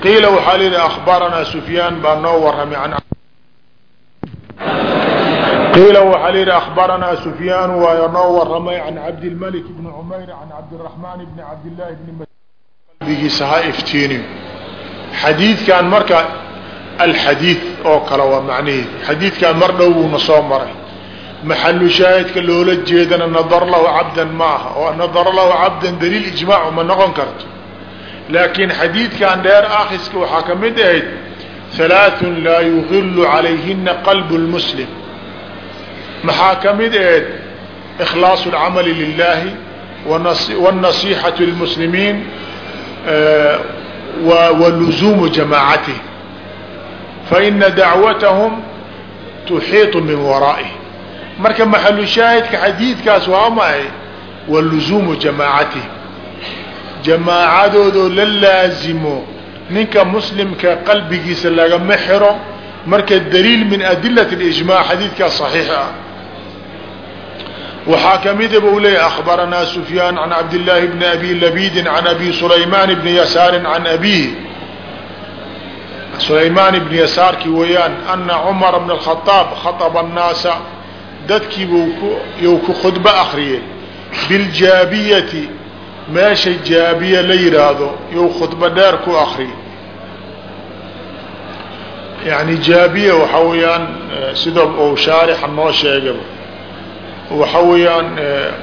A: qiila waxaa layidhi akhbaranaa sufyaan baa noo waramay an qiila waxaa layidhi akhbaranaa sufyaan waa noo waramay can cabdilmalik bni cumayr can cabdiraxmaan bni cabdillaahi bni qalbigiisa ha iftiiniyo xadiidkan marka alxadiid oo kale waa macnaheedu xadiidkan mar dhow buuna soo maray maxalu shaahidka loola jeedana nadar lahu cabdan ma oo nadar lahu cabdan daliil ijmaacu ma noqon karto laakiin xadiidkan dheer akhiska waxaa ka mid ahayd halaaثun laa yugilu calayhina qalbu lmuslim maxaa ka mid ahayd ikhlaasu اlcamali lilahi wاnasiixaةu lmuslimiin waluzuumu jamaacatih faina dacwatahum tuxiiطu min waraaئih marka maxalu shaahidka xadiidkaas waa maay waluzuumu jamaacatih jamaacadoodoo la laazimo ninka muslimka qalbigiisa lagama xiro marka daliil min adilat اlijmac xadiidkaas صaxiix ah waxaa kamida bu leeyah akhbaranaa sufyaan can cabdillaahi bni abi labiidi can abi sulaymaan bni yasaari can abiihi sulaymaan ibni yasaarkii weeyaan ana cumara bna alkhadaab khaaba annaasa. Dadkii buu ku khudbo akriyey biljaabiyati meesha jaabiya la yidhaahdo you khudbo dheer ku akriy yani jaabiya waxaa weeyaan eh, sida uu shaarixa noo sheegaba waxa weeyaan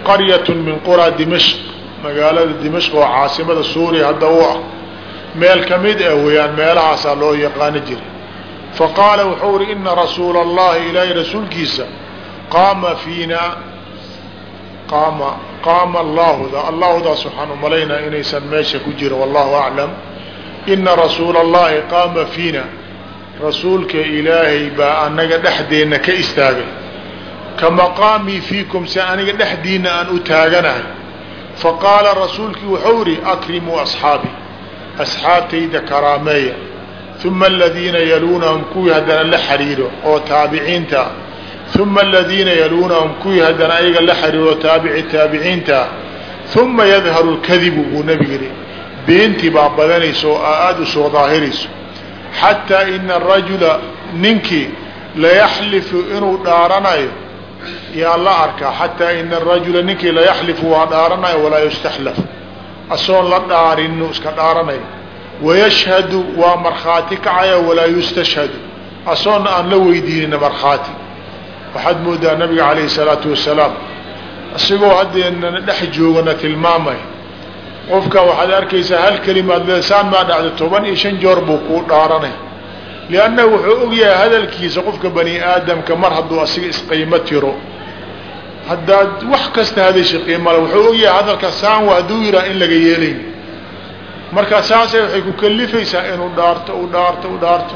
A: qaryat min qura dimashq. Magaalada dimashq oo caasimada suuriya hadda u ah. Meel ka mid ah weeyaan meelahaasaa loo yaqaani jiray. Faqaala wuxuu uri ina rasuula allahi ilaahay rasuulkiisa qaama fiina qaama qaama allahuda. Allahudaas waxaan umalaynaa inaysan meesha ku jirin wallahu aclam. Ina rasuula allahi qaama fiina. Rasuulka ilaahay baa anaga dhexdeenna ka istaagay ka maqaamii fiikum si aniga dhexdiina aan u taaganahay. Faqaala rasuulkii wuxuu ihi akrimuu asxaabii asxaabtayda karaameeya. Uma aladiina yaluunahum kuwii haddana la xiriiro oo taabiciinta. Uma aladiina yaluunahum kuwii haddana ayaga la xiriiro taabici taabiciinta. Uma yadharu lkadibu buu nebigu yihi beentii baa badanaysa oo aada u soo daahirayso. Xataa ina arajula ninkii layaxlifu inuu dhaaranayo yaa la arkaa xataa ina arajula ninkii layaxlifu waa dhaaranayo walaa yustaxlaf. Asoon la dhaarinu iska dhaaranayo wayashhadu waa markhaati kacaya walaa yustashhadu. Asoonna aan la weydiinina markhaati. Waxaad moodaa nabiga calayhi salaatu wasalaam isigoo haddeenana dhex joogana tilmaamay. Qofka waxaad arkaysaa hal kelimaad leesaan maa dhacda toban iyo shan joor buu kuu dhaaranay. Lianna wuxuu ogyahay hadalkiisa qofka bani aadamka mar hadduu asiga isqiimo tiro haddaad wax kasta hadasha qiimale wuxuu ogyahay hadalka saan waa hadduu yiraa in laga yeelayn. Marka saasay waxay ku kalifaysaa inuu dhaarto u dhaarto u dhaarto.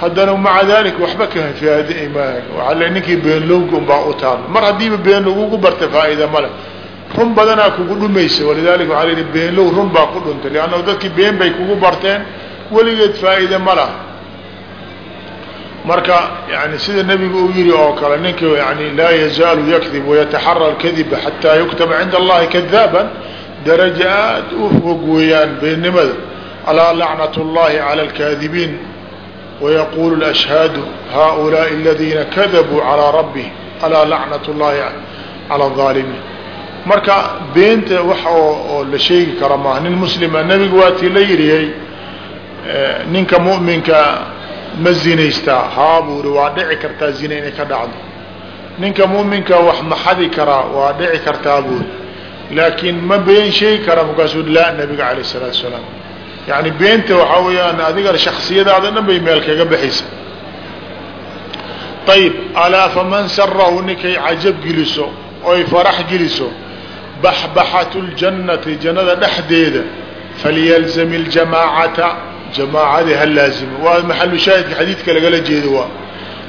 A: Haddana maca dalik waxba ka faadi maayo waxaa le ninkii beenlowga unbaa u taalo mar haddiiba been lagugu barta faa'iida male run badanaa kugu dhumaysa walidalika waxaa layihi beenlow run baa ku dhuntay. Liannahu dadkii been bay kugu barteen. Weligeed faa'iide ma laha marka yani sida nebigu uu yihi oo kale ninka yani laa yazaalu yakdib wayataxara alkadiba xataa yuktaba cinda allahi kadaaban daraja aad u fog weeyaan beennimada alaa lacnat اllahi cala alkaadibiin wayaqulu lashhaadu haؤulaai aladiina kadabuu calىa rabbihim alaa lacnat اllahi cala الظaalimiin marka beenta wax oo la sheegi kara maaha nin muslima nebigu waatii la yidhiyey ninka mu'minka ma zinaystaa. Haa buuri waa dhici kartaa zina inay ka dhacdo. Ninka muuminka wax maxadi karaa waa dhici kartaa buuri laakiin ma been sheegi karaa markaasuu laa nabiga calayh salaatu salaam. Yani beenta waxaa weeyaan adiga shaksiyadaada dhan bay meel kaga baxaysa. Ayib alaa faman sarahu ninkay cajab geliso oy farax geliso baxbaxatu ljannati jannada dhexdeeda falyalzam اljamaacata jamaacadii ha laazimo. Waa maxalu shaahidka xadiidka lagala jeedo waa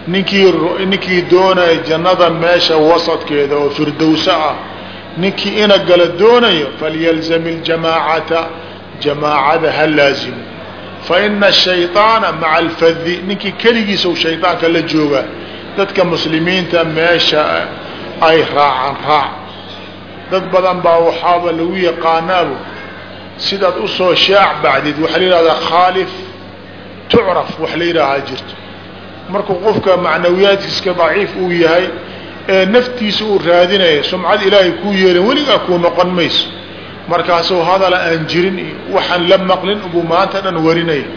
A: ninkii ninkii doonaya jannada meesha wasadkeeda oo firdowsa ah ninkii ina gala doonayo falyalzam iljamaacata jamaacada ha laazimo. Fa ina shayطaana maca alfadi ninkii keligiisa u shayطaanka la jooga dadka muslimiinta meesha ay raacan raac. Dad badan baa waxaaba lagu yaqaanaabo sidaad u soo shaac bacdid waxaa la yidhahdaa khaalif tucraf wax la yidhaahaa jirto. Markuu qofka macnawiyaadkiiska daciif uu yahay ee naftiisa uu raadinaya sumcad ilaahay kuu yeelin weligaa kuu noqon mayso. Markaasuu hadala aan jirin iyo waxaan la maqlin buu maanta dhan warinaya.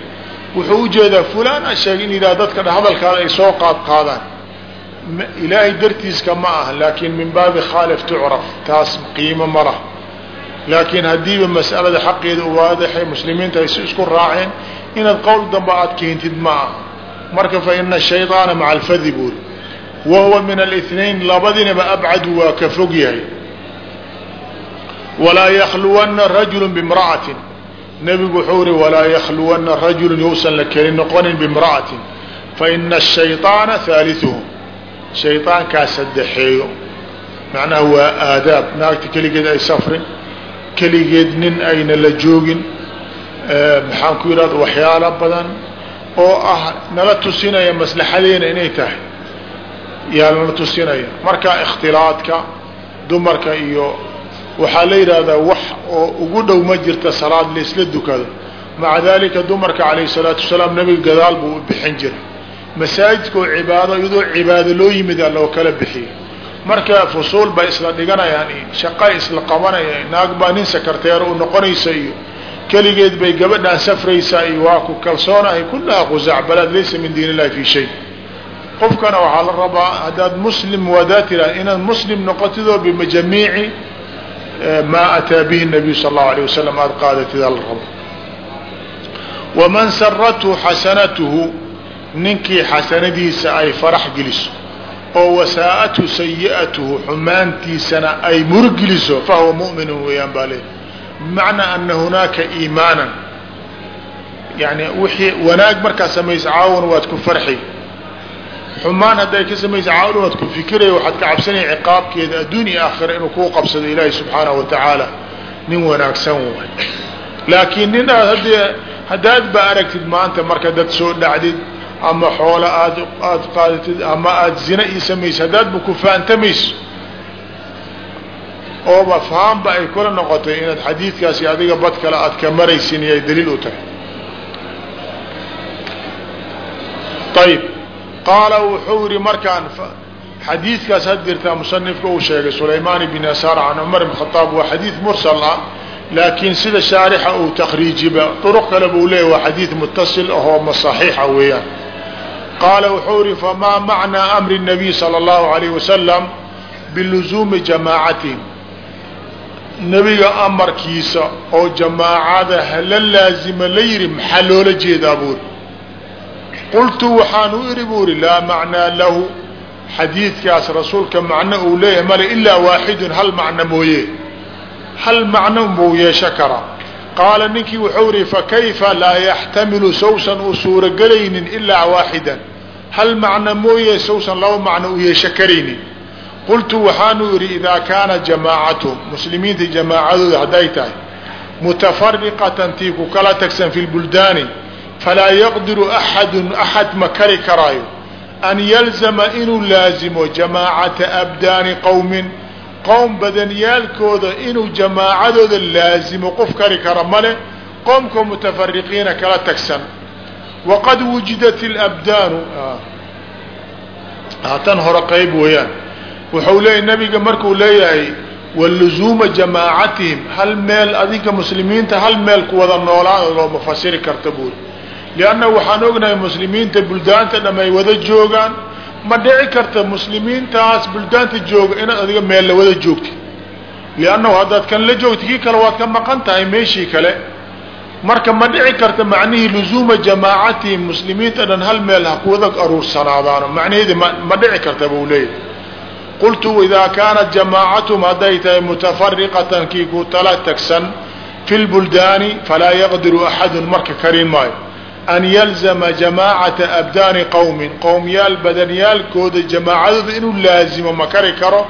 A: Wuxuu u jeedaa fulaan a sheegay in yidhaha dadka hadalkaada ay soo qaad qaadaan. Ilaahay dartiiska ma ah laakiin min baabi khaalif tucraf taas qiimo ma lah laakiin haddiiba mas'alada xaqeeda waadaxay muslimiinta ay si isku raaceen inaad qowl damba aad keentid ma ah marka fa ina shayطaana maca alfadi buuri wa huwa min alithnain labadinaba abcadu waa ka fog yahay walaa yakluwana rajulu bimra'atin nebigu wuxuu ri walaa yakluwana rajulu yousan la keli noqonin bimra'atin faina الshayطaana haaliثuhum shayطaankaa saddexeeyo macnaha waa aadaab naagta keligeed ay safrin keligeed nin ayna la joogin maxaan ku yidhahda waxyaalo badan oo ah nala tusinaya maslaxadeena inay tahay. Yaa nala tusinaya. Marka ikhtilaadka dumarka iyo waxaa la yidhaahdaa wax oo ugu dhow ma jirta salaad laisla dukado. Maca dalika dumarka calayh salaatu wasalaam nabiga gadaal buu u bixin jiray. Masaajidka oo cibaado iyadoo cibaado loo yimid loo kala bixiyey marka fusuul bay isla dhiganayaan iyo shaqay isla qabanayaan naag baa nin sakarteero u noqonaysa iyo keligeed bay gabadhaan safraysaa iyo waa ku kalsoonahay kullaha qusacbalaad laysa min diin illahi fi shay. Qofkana waxaa la rabaa haddaad muslim wadaa tiraha inaad muslim noqotidoo bimajamiici maa ataa bihi nabiyu sal allahu alayh wasalam aada qaadatid ala rabo waman sarathu xasanatuhu ninkii xasanadiisa ay farax geliso oo wasaa'athu sayi'atuhu xumaantiisana ay murgeliso fahuwa mu'minun weeyaan baa leey bimacnaa ana hunaaka iimaanan. Yani wixii wanaag markaa samaysa caawan waad ku farxi. Xumaan hadday ka samaysa caawan waad ku fikiraya waxaad ka cabsanaya ciqaabkeeda adduun iyo aakhira inuu kuu qabsado ilaahi subxaanahu wa tacaala nin wanaagsan waay. Laakiin nin aad haddii haddaad ba aragtid maanta marka dad soo dhacdid ama xoolo aad aada qaadatid ama aada zina ii samaysa haddaadba ku fahantamayso ooba fahanba ay kula noqotay inaad xadiidkaasi adiga bad kale aad ka maraysin iyay daliil u tahay. Ayib qaala wuxuu yihi markaan xadiidkaas had jirtaa musanifka uu sheegay sulaymaan bn yasaar can cumar bn khaaab waa xadiid mursal ah laakiin sida shaarixa uu takriijiba duruq kale buu leeyahy waa xadiid mutasil ahoo ma weeyaan qaala wuxuu yihi famaa macnaa amri الnabiy salى اllahu alayh wasalam biluzuumi jamaacatihim nebiga amarkiisa oo jamaacada hala laazima la yihi maxaa loola jeedaa buuri qultu waxaan u idhi buu ihi laa macnaa lahu xadiidkaas rasuulka macno uu leeyahay male ilaa waaxidun hal macno mooye hal macno buu yeesho karaa qaala ninkii wuxuu ihi fakayfa laa yaxtamilu sawsan uu suurogelaynin ilaa waaxidan hal macno mooye sawsan laba macno u yeesho karaynin qultu waxaanu idhi idaa kaana jamaacatuhum muslimiinta jamaacadooda hadday tahay mutafariqatan tii ku kala tagsan fi lbuldaani falaa yaqdiru axadun axad ma kari karaayo an yalzama inuu laazimo jamaacata abdaani qowmin qowm badaniyaalkooda inuu jamaacadooda laazimo qof kari kara male qowmka mutafariqiina kala tagsan waqad wujidat ilabdaanu tan hore qayb weeyaan wuxuu leeyahy nabiga markuu leeyahay waluzuuma jamaacatihim hal meel adinka muslimiinta hal meel ku wada noolaan looma fasiri karta buuri lianna waxaan ognahay muslimiinta buldaanta dham ay wada joogaan ma dhici karta muslimiintaas buldaanta jooga inaad adiga meel la wada joogtid liannahu haddaad kan la joogtid kii kale waad ka maqan tahay meeshii kale marka ma dhici karta macnihii luzuuma jamaacatihim muslimiinta dhan hal meel ha kuwada aruursanaadaano. Macnaheedi ma dhici karta buu leeyahy qultu idaa kaanat jamaacatuhum hadday tahay mutafariqatan kii ku tala tagsan fi lbuldaani falaa yaqdiru axadun. Marka karin maayo. An yalzama jamaacata abdaani qowmin qowmyaal badanyaalkooda jamaacadooda inuu laazimo ma kari karo.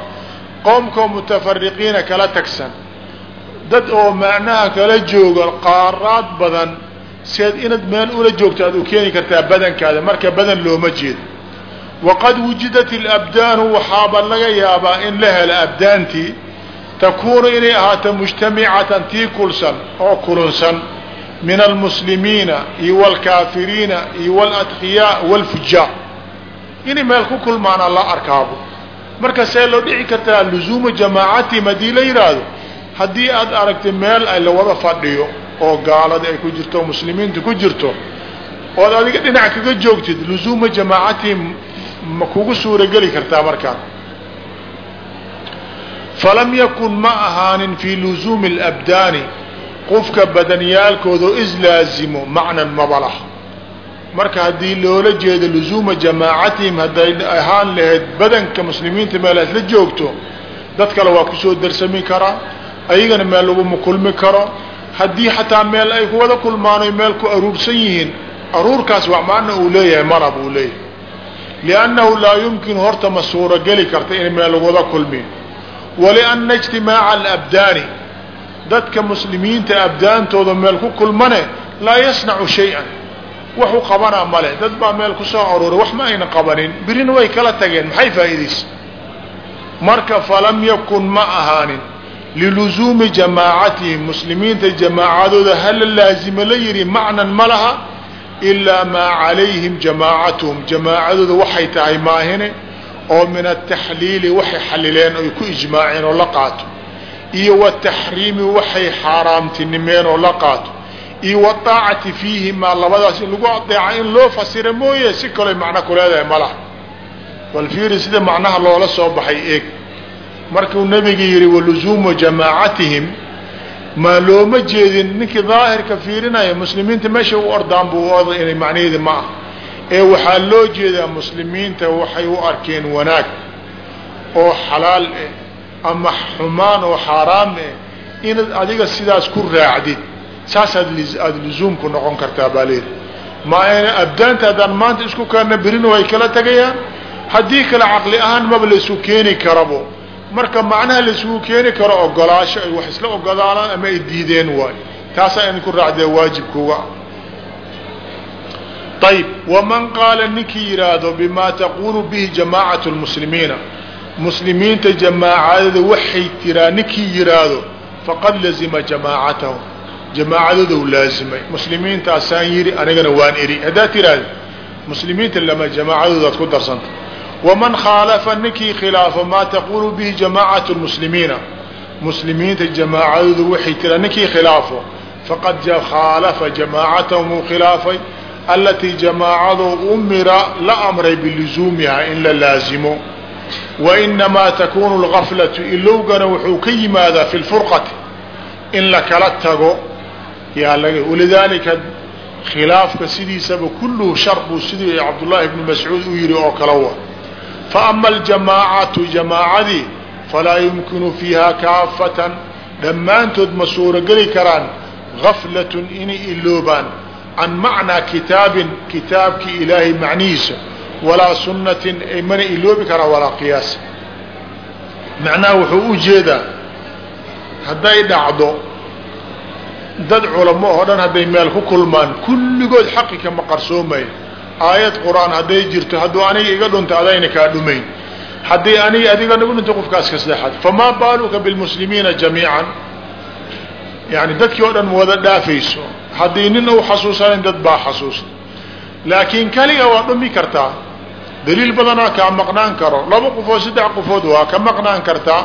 A: Qowmkoo mutafariqiina kala tagsan dad oo macnaha kala jooga qaaraad badan seed inaad meel ula joogto aad u keeni kartaa badankaada marka badan looma jeedo. Waqad wujidat alabdaanu waxaaba laga yaabaa in la helo abdaantii takuunu inay ahaato mujtamicatan tii kulsan oo kulunsan min almuslimiina iyo wlkaafiriina iyo wladkiyaa wlfujaar inay meel ku kulmaana la arkaabo. Marka see loo dhici kartaa luzuumu jamaacatihim haddii la yidhaahdo haddii aad aragtay meel ay la wada fadhiyo oo gaalada ay ku jirto o muslimiinta ku jirto ood adiga dhinac kaga joogtid luzuuma jamaacatihim ma kugu suurageli kartaa markaan falam yakun ma ahaanin fii luzuumi alabdaani qofka badanyaalkooda oo islaazimo macnan mabalah marka haddii loola jeedo luzuuma jamaacatihim hadday ahaan lahayd badanka muslimiinta meel aad joogto dad kale waa ku soo darsami karaa ayagana meel laguma kulmi karo. Haddii xataa meel ay kuwada kulmaanoy meel ku aruursan yihiin aruurkaas wax macna uu leeyahay marab uu leeyahay. Liannahu laa yumkinu horta ma suurogeli karta in meel lagwada kulmin. Walianna ijtimaaca alabdaani dadka muslimiinta abdaantooda meel ku kulmane laa yasnacu shay-an. Waxu qabanaa male dad baa meel ku soo aruuray wax ma ayna qabanin birina way kala tageen maxay faa'iidaysa? Marka falam yakun ma ahaanin liluzuumi jamaacatihim muslimiinta jamaacadooda hala laazima la yihi macnan ma laha ilaa maa calayhim jamaacatuhum jamaacadooda waxay tahay maahine oo min ataxliili waxay xalileen oy ku ijmaaceen oo la qaato iyo wataxriimi waxay xaaraamtinimeen oo la qaato iyo waaacati fiihimaa labadaas in lagu adeeca in loo fasira mooye si kaloy macno ku leedahay malaha bal fiiri sida macnaha loola soo baxay eeg markuu nebiga yidhi waluzuumu jamaacatihim maa looma jeedin ninkii daahirka fiirinaya muslimiinta meesha u ordaan buu oda inay macnaheedi ma ah. Ee waxaa loo jeedaa muslimiinta waxay u arkeen wanaag oo xalaal eh ama xumaan oo xaaraam eh inaad adiga sidaas ku raacdid saasaad aada luzuumku noqon kartaa baa leehi ma ayna abdaanta haddaan maanta isku keenna berina way kala tegayaan haddii kale caqli ahaan maba la isu keeni karabo marka macnaha la isugu keeni karo ogolaasho ay wax isla ogolaadaan ama ay diideen waay. Taasaa idinku raacdee waajibkuga ayb waman qaala ninkii yidhaahdo bimaa taquulu bihi jamaacatu lmuslimiina muslimiinta jamaacadooda waxay tiraa ninkii yidhaahdo faqad lazima jamaacatahu. Jamaacadooda u laazimay. Muslimiintaasaan yidhi anigana waan idhi. Haddaad tiraahda muslimiinta lama jamaacadoodaad ku darsanta waman khaalafa ninkii khilaafa maa taquulu bihi jamaacatu lmuslimiina muslimiinta jamaacadooda waxay tiraa ninkii khilaafo faqad khaalafa jamaacatahum uu khilaafay alatii jamaacadoo umira la amray biluzuumiha in la laazimo wainamaa takunu lgaflatu ilowgana wuxuu ka yimaadaa fi lfurqati in la kala tago walidaalika khilaafka sidiisaba kulluhu shar buu sidii cabdullaahi ibnu mascuud u yidhi oo kale wa faama aljamaacatu jamaacadii falaa yumkinu fiiha kaafatan dhammaantood ma suurogeli karaan gaflatun inay iloobaan can macnaa kitaabin kitaabkii ilaahay macnihiisa walaa sunnatin ay mana iloobi karaan walaa qiyaas macnaha wuxuu u jeedaa hadday dhacdo dad culamo oo dhan hadday meel ku kulmaan kulligood xaqi kama aayad qur'aan hadday jirto hadduu aniga iga dhunto adayna kaa dhumayn. Haddii aniga adiga nagu dhinto qofkaas ka saexad famaa baaluka bilmuslimiina jamiican? Yani dadkii oo dhan wada dhaafayso. Haddii nin u xasuusanayn dad baa xasuusta. Laakiin kaliga waa dhumi kartaa daliil badanaa kaa maqnaan karo. Laba qofood saddex qofood waa ka maqnaan kartaa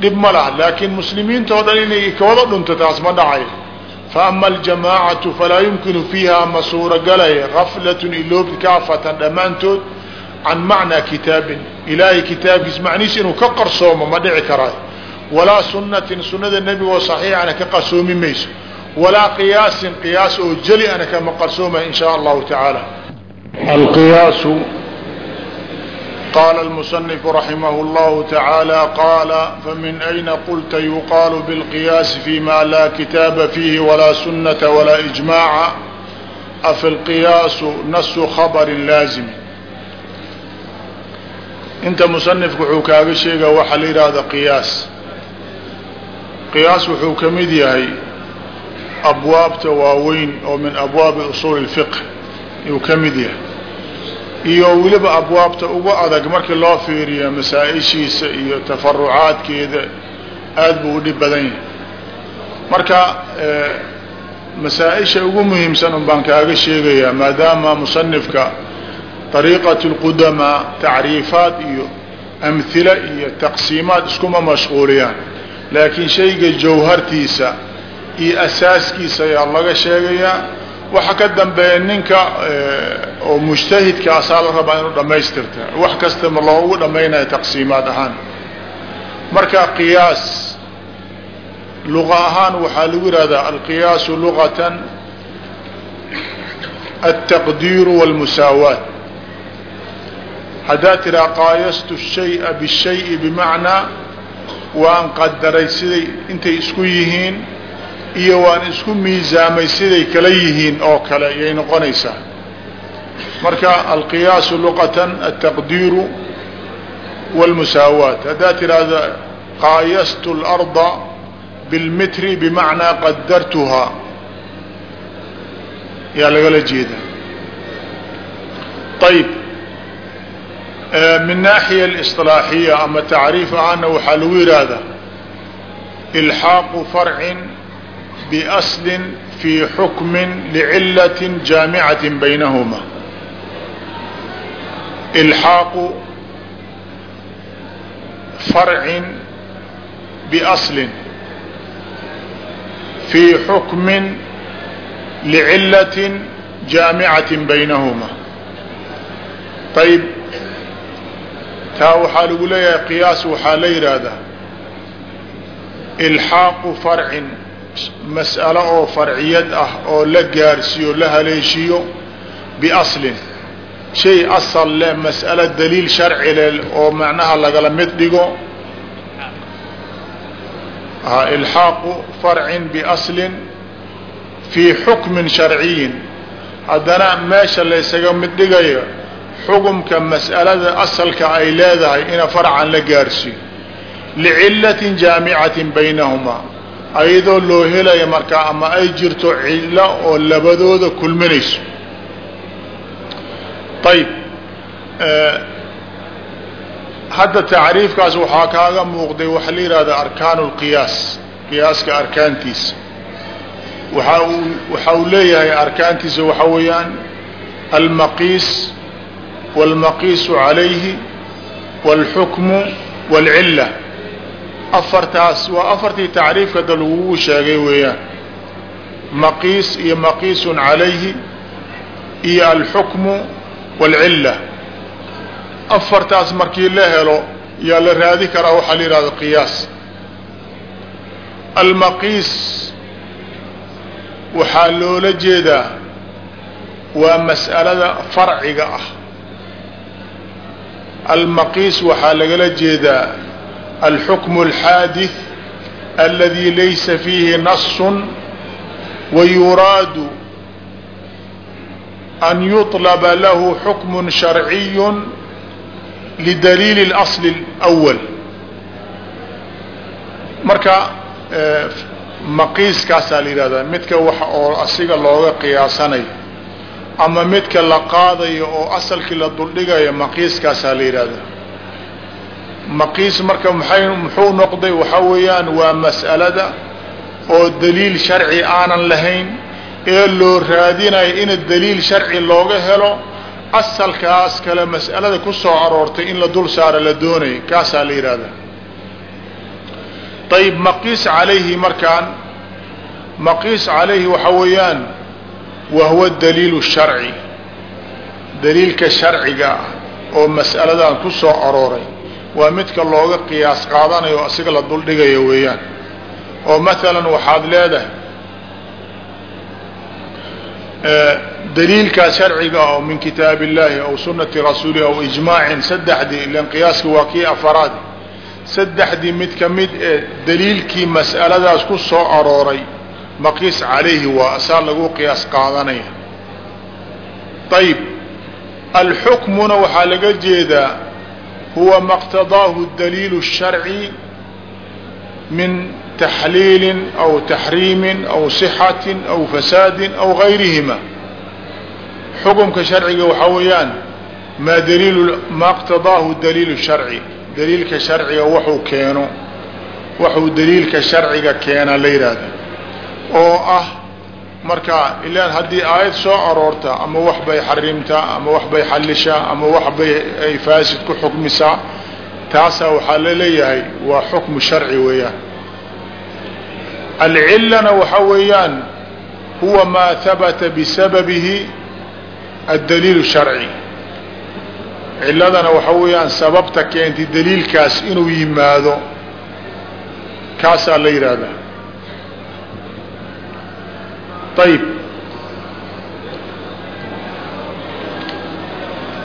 A: dhib ma laha. Laakiin muslimiinta oo dhan inay kawada dhunto taas ma dhacay faama aljamaacatu falaa yumkinu fiiha ma suuragalaya gaflatun iloobi kaafatan dhammaantood can macnaa kitaabin ilaahay kitaabkiis macnihiis inuu ka qarsoomo ma dhici karaayo walaa sunnatin sunnada nebigoo saxiixana ka qarsoomi mayso walaa qiyaasin qiyaas oo jeli ana kama qarsoomaya in shaa allahu tacaala qaala almusanifu raximah llahu tacaala qaala famin ayna qulta yuqaalu bilqiyaasi fi ma laa kitaaba fiihi walaa sunnata walaa ijmaaca afi lqiyaasu nasu khabarin laazimi inta musanifku wuxuu kaaga sheegaa waxaa la yidhaahda qiyaas qiyaas wuxuu ka mid yahay abwaabta waaweyn oo min abwaabi usuuli اlfiqh yuu ka mid yahay iyo weliba abwaabta ugu adag markii loo fiiriyo masaa-ishiisa iyo tafarucaadkeeda aada buu u dhib badan yahay. Marka eh, masaa-isha ugu muhiimsan baan kaaga sheegayaa maadaama musanifka طariiqat اlqudamaa tacriifaad iyo amhila iyo taqsiimaad iskuma mashquuliyaan laakiin shayga jawhartiisa iyo asaaskiisa ayaa laga sheegayaa waxa ka dambeeya ninka oo mujtahidka asaa la rabaa inuu dhammaystirta. Wax kastama loogu dhammaynayo taqsiimaad ahaan. Marka qiyaas luqa ahaan waxaa lagu yihahdaa alqiyaasu luqatan altaqdiiru wاlmusaawaat haddaad tidhaha qaayastu shaya bishayi bimacnaa waan qadaray siday intay isku yihiin iyo waan isku miisaamay siday kala yihiin oo kale ayay noqonaysaa marka alqiyaasu luqatan altaqdiiru wاlmusaawaat haddaad tidhaahdo qaayastu اlarda bilmitri bimacnaa qadartuhaa yaa lagala jeeda ayb min naaxiya اliصطilaaxiya ama tacriif ahaana waxaa lagu yidhaahdaa ilxaaqu farcin bislin fii xukmin licillatin jaamicatin baynahumaa ilxaaqu farcin biaslin fii xukmin licillatin jaamicatin baynahumaa ayib taa waxaa lagu leeyahay qiyaas waxaa la yidhaahdaa ilxaaqu farcin mas'alo oo farciyad ah oo la gaarsiiyo la haleeshiyo biaslin. Shay asal leh mas'alo daliil sharci leh oo macnaha lagala mid dhigo. Ilxaaqu farcin biaslin fii xukmin sharciyin. Haddana meesha laysaga mid dhigayo xukumka mas'alada asalka ay leedahay ina farcan la gaarsiiyo. Licilatin jaamicatin baynahumaa ayadoo loo helaya markaa ama ay jirto cillo oo labadooda kulminayso ayib hadda tacriifkaas waxaa kaaga muuqday waxaa la yihahda arkaanu lqiyaas qiyaaska arkaantiisa waxa uu waxa uu leeyahay arkaantiisa waxa weeyaan almaqiis wاlmaqiisu عalayhi wاlxukmu wاlcila afartaas waa afartii tacriifka da lagugu sheegay weeyaan. Maqiis iyo maqiisun calayhi iyo alxukmu wاlcila afartaas markii la helo yaa la raadi karaa waxaa la yihahda qiyaas. Almaqiis waxaa loola jeedaa waa mas'alada farciga ah. Almaqiis waxaa lagala jeedaa alxukmu alxaadith aladi laysa fiihi nasun wayuraadu an yuطlaba lahu xukmu sharciy lidaliili اlasl اlأwal marka maqiiskaasaa la yidhahdaa midka wax oo asiga looga qiyaasanayo ama midka la qaadayo oo asalkii la duldhigayo maqiiskaasaa la yidhahdaa maqiis marka maxay muxuu noqday? Waxaa weeyaan waa mas'alada oo daliil sharci aanan lahayn ee loo raadinayo in daliil sharci looga helo. Asalkaas kale mas'alada ku soo aroortay in la dul saaro la doonayo kaasaa la yidhahdaa ayib maqiis calayhi markaan maqiis calayhi waxa weeyaan wa huwa daliilu sharci. Daliilka sharciga ah oo mas'aladan ku soo arooray waa midka looga qiyaas qaadanayo asiga la duldhigayo weeyaan. oo maalan waxaad leedahay daliilkaa sharciga oo min kitaab illahi aw sunati rasuulihi aw ijmaacin saddexdii ilan qiyaaska waa kii afaraad. Saddexdii mid ka mid ee daliilkii mas'aladaas ku soo arooray maqiis calayhi waa asaa lagu qiyaas qaadanaya. Ayib alxukmuna waxaa laga jeedaa huwa ma اqtadaahu daliil الsharci min taxliili aw taxriimi aw صxati aw fasaadi aw gayrihima xukumka sharciga waxaa weeyaan maa daliil ma اqtadaahu daliil الsharci daliilka sharciga waxuu keeno waxuu daliilka sharciga keena la yidhaahda oo ah marka ilaan haddii aayad soo aroorta ama wax bay xarimtaa ama wax bay xallishaa ama wax bay ay faasid ku xukmisaa taasaa waxaa la leeyahay waa xukmu sharci weeyaan. Alcilana waxaa weeyaan huwa maa habata bisababihi addaliil sharci. Ciladana waxaa weeyaan sababta keentay daliilkaas inuu yimaado kaasaa la yidhaahdaa ayb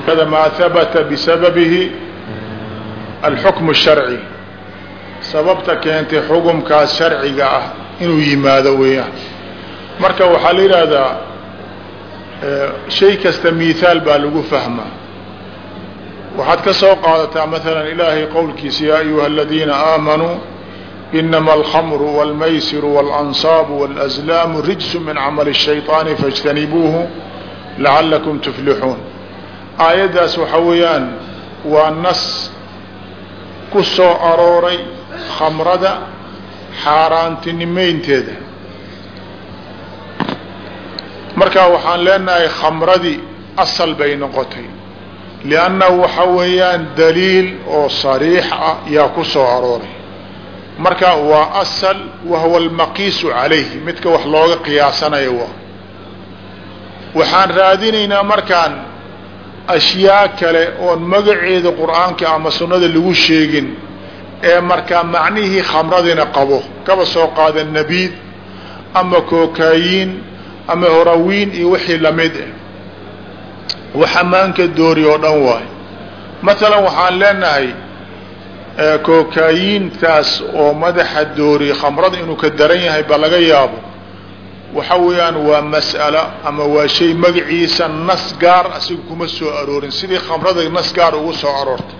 A: kada maa habata bisababihi alxukm الsharci sababta keentay xukumkaas sharciga ah inuu yimaado weeyaan marka waxaa la yidhaahdaa shay kasta mihaal baa lagu fahmaa waxaad ka soo qaadataa maala ilaahay qowlkiisa yaa ayuha aladiina aamanuu inama alkhamru wاlmaysiru wاlansaabu wاlأslaamu rijsu min camali الshayطaani faاjtanibuuhu lacalakum tuflixuun aayaddaas waxaa weeyaan waa nas ku soo arooray khamrada xaaraantinimeynteeda marka waxaan leenahay khamradii asal bay noqotay liannahu waxa weeyaan daliil oo sariix ah yaa ku soo arooray marka waa asal wahuwa almaqiisu calayhi midka wax looga qiyaasanayo waa. Waxaan raadinaynaa markaan ashyaa kale oon magaceeda qur'aanka ama sunnada lagu sheegin ee markaa macnihii khamradina qabo. Kaba soo qaada nabiid ama kookayiin ama horawiin iyo wixii la mid ah wax ammaanka doori oo dhan waay. Maalan waxaan leenahay kookayiintaas oo madaxa doori khamrada inuu ka daran yahay ba laga yaabo. Waxa weeyaan waa mas'alo ama waa shay magaciisa nas gaar asiga kuma soo aroorin. Sidii khamrada nas gaar ugu soo aroortay.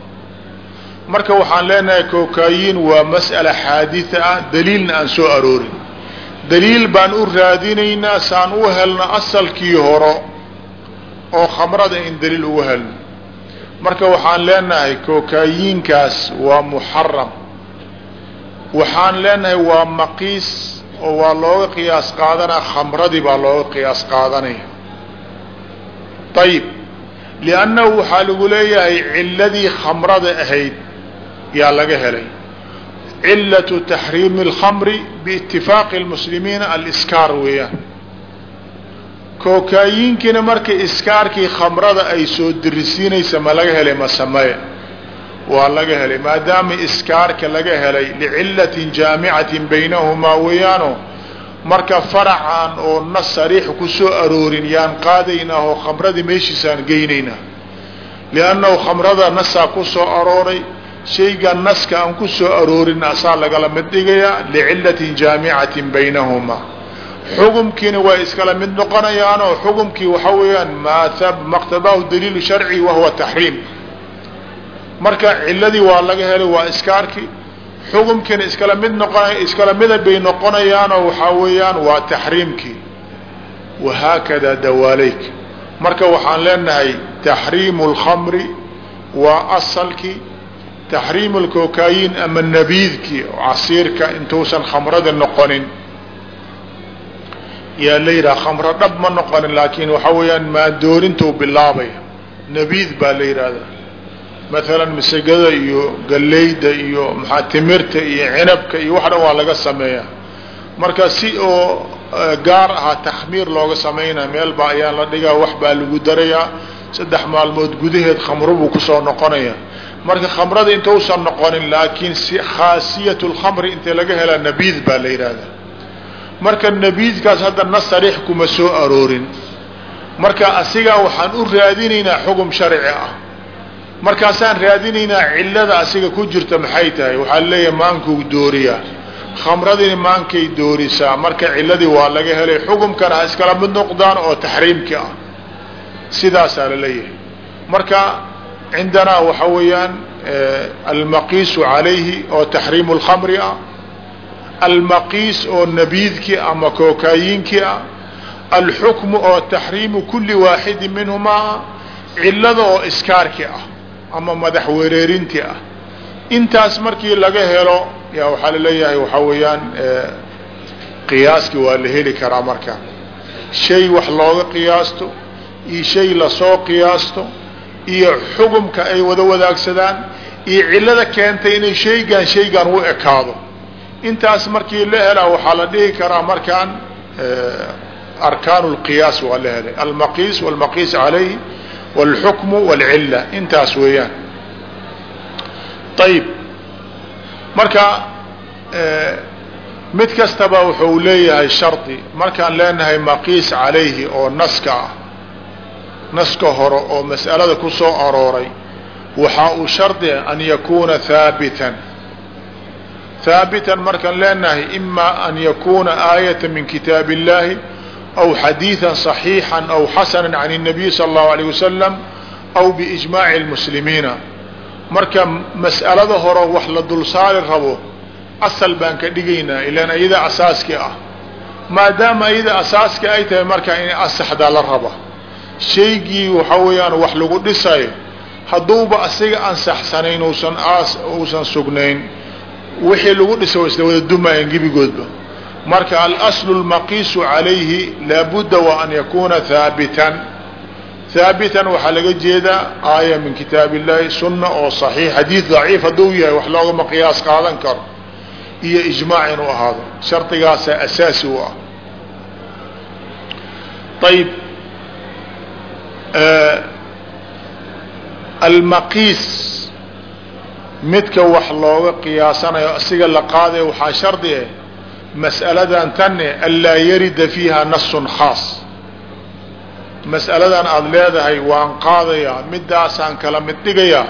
A: Marka waxaan leenahay kookayiin waa mas'ala xaaditha ah daliilna aan soo aroorin. Daliil baan u raadinaynaa saan u helno asalkii horo oo khamrada in daliil ugu helno marka waxaan leenahay kookayiinkaas waa muxaram waxaan leenahay waa maqiis oo waa looga qiyaas qaadanaya khamradii baa looga qiyaas qaadanaya. Ayib liannahu waxaa lagu leeyahay ciladii khamrada ahayd yaa laga helay. Cilatu taxriimi اlkhamri biitifaaqi اlmuslimiina aliskaar weeyaan kookayiinkiina marka iskaarkii khamrada ay soo dirisiinaysa ma laga helay masameye waa laga helay maadaama iskaarka laga helay licilatin jaamicatin baynahumaa weeyaano marka faracan oo nas sariix ku soo aroorin yaan qaadaynaa oo khamradii meeshiisaan geynaynaa. Liannahu khamrada nasaa ku soo arooray shayga naska aan ku soo aroorin asaa lagala mid dhigayaa licilatin jaamicatin baynahumaa xukumkiina waa iskala mid noqonayaanoo xukumkii waxa weeyaan maqtadaahu daliilu sharci wahuwa taxriim. Marka ciladii waa laga helay waa iskaarkii xukumkiina iskala mid noqonay iskala mida bay noqonayaanoo waxaa weeyaan waa taxriimkii wahaakada dawaaleyk marka waxaan leenahay taxriimu اlkhamri waa asalkii taxriimu lkookayin ama nabiidkii casiirka intuusan khamrada noqonin yaa la yidhaha khamro dhab ma noqonin laakiin waxaa weeyaan maadoorintuu bilaabaya nabiid baa la yidhahdaa maalan masagada iyo galeyda iyo maxaa timirta iyo cinabka iyo wax dhan waa laga sameeyaa. Marka si oo gaar ahaa takhmiir looga samaynaa meelba ayaa la dhigaa wax baa lagu darayaa. Saddex maalmood gudaheed khamro buu ku soo noqonaya marka khamrada intausan noqonin laakiin khaasiyat lkhamri intay laga helaa nabiid baa la yidhaahdaa marka nabiidkaas hadda nas kuma soo aroorin. Marka asigaa waxaan u raadinaynaa xugum sharci ah. Markaasaan raadinaynaa cilada asiga ku jirta maxay tahay? Waxaa leeyahay maankuu dooriyaa khamradii maankay doorisaa. Marka ciladii waa laga helay xukumkana ha iskala mid noqdaan oo taxriimki ah. Sidaasaa la marka cindanaa waxa weeyaan almaqiisu calayhi oo taxriimu lkhamri ah almaqiis oo nabiidkii ama kookaayiinkii ah alxukmu oo taxriimu kuli waaxidi minhumaa cilada oo iskaarki ah ama madax wereerintii ah intaas markii laga helo yaa waxaa la leeyahay waxaa weeyaan qiyaaskii waa la heli karaa marka shay wax looga qiyaasto iyo shay la soo qiyaasto iyo xugumka ay wada wadaagsadaan iyo cilada keentay inay shaygan shaygan u ekaado intaas markii la helaa waxaa la dhihi karaa markaan arkaan اlqiyaas waa la helay almaqiis wاlmaqiis calayh wاlxukmu wاlcila intaas weeyaan ayib marka mid kastaba wuxuu leeyahay shardi markaan leenahay maqiis calayhi oo naska ah naska hore oo mas'alada ku soo arooray waxaa uu shardiga an yakuuna haabitan haabitan markaan leenahay ima an yakuuna aayata min kitaab illahi aw xadiiثa صaxiixa aw xasana can الnabiy salى الlahu عalيه wasalam aw biijmaaci اlmuslimiina marka mas'alada hore wax la dulsaari rabo asal baan ka dhigaynaa ilan ayada asaaskii ah maadaama ayada asaaskii ay tahay marka inay asaxdaa la raba shaygii waxa weeyaan wax lagu dhisayo hadduuba asiga ansaxsanayn usan aas uusan sugnayn wixii lagu dhisa wa isla wada dumaayeen gebigoodba marka alaslu lmaqiisu calayhi laabudda wa an yakuuna haabitan haabitan waxaa laga jeedaa aaya min kitaab illahi sunna oo saxiix. Xadiid daciif hadduu yahay wax loogama qiyaas qaadan karo. Iyo ijmaac inuu ahaado. Shardigaasaa asaasi u ah. Ayib almaqiis midka wax looga qiyaasanayo asiga la qaadayo waxaa shardi ah mas'aladan tanne anlaa yarida fiiha nasun khaas. Mas'aladan aada leedahay waan qaadayaa midaasaan kala mid dhigayaa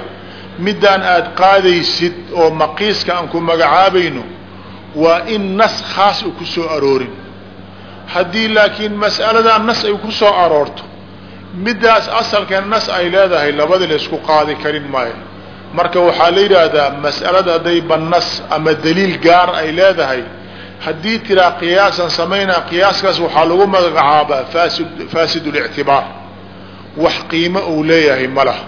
A: midaan aada qaadaysid oo maqiiska aan ku magacaabayno waa in nas khaas u ku soo aroorin. Haddii laakiin mas'aladan nas ay ku soo aroorto middaas asalkan nas ay leedahay labada la isku qaadi karin maayo marka waxaa la yidhaahdaa mas'alada haddayba nas ama daliil gaar ay leedahay haddii tiraa qiyaasan samaynaa qiyaaskaas waxaa lagu magacaabaa fasid wax qiimo uu leeyahay ma laha.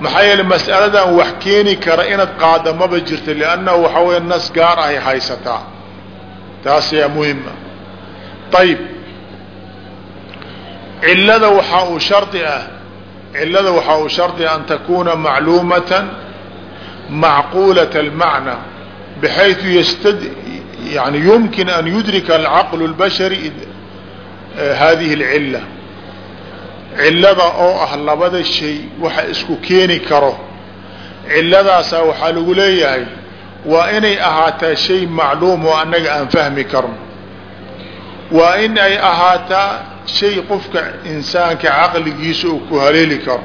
A: Maxaa yeele mas'aladan wax keeni kara inaad qaada maba jirta liannahu waxaa weya nas gaar ay haysataa. Taas ayaa muhima ayib cilada waxaa uu shardi ah cilada waxaa uu shardi an takuna macluumatan macquulaة اlmacna bxayثu ystad yani yumkin an yudrika alcaql اlbashari hadihi اlcila cilada oo ah labada shay waxa isku keeni karo ciladaasaa waxaa lagu leeyahay waa inay ahaataa shay macluum oo annaga aan fahmi karno waa in ay ahaataa shay qofka insaanka caqligiisa uu ku haleeli karo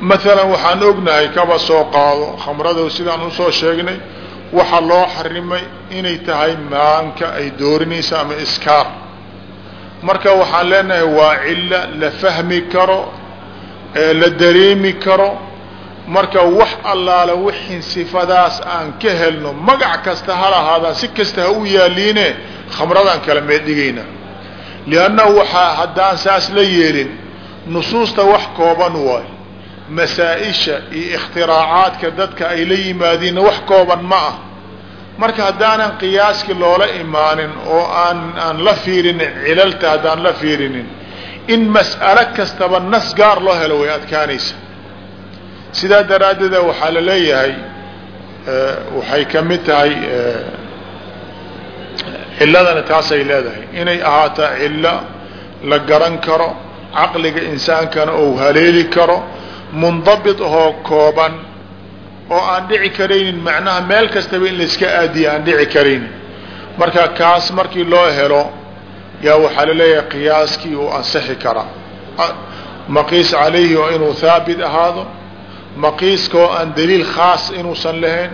A: maalan waxaan ognahay kaba soo qaado khamrada sidaan u soo sheegnay. Waxaa loo xarimay inay tahay maanka ay doorinaysa ama iskaar. Marka waxaan leenahay waa cilla la fahmi karo la dareemi karo. Marka wax allaale wixin sifadaas aan ka helno magac kasta ha lahaadaan si kasta ha u yaaliine khamradaan kala meeldhigayna liannahu waxaa haddaan saas la yeelin nusuusta wax kooban waay masaa-isha iyo ikhtiraacaaadka dadka ay la yimaadiinna wax kooban ma ah. Marka haddaanan qiyaaskii loola imaanin oo aan aan la fiirinin cilalta haddaan la fiirinin in mas'alo kastaba nas gaar loo helo way adkaanaysa. Sidaa daraaddeeda waxaa la leeyahay waxay ka mid tahay ciladana taasay leedahay. Inay ahaataa cilo la garan karo caqliga insaankana ou haleeli karo mundabit ahoo kooban oo aan dhici karaynin macnaha meel kastaba in layska aadiya aan dhici karaynin. Marka kaas markii loo helo yaa waxaa la leeyahay qiyaaskii uu ansixi karaa maqiis calayhi oo inuu haabit ahaado maqiiska oo aan daliil khaas inuusan lahayn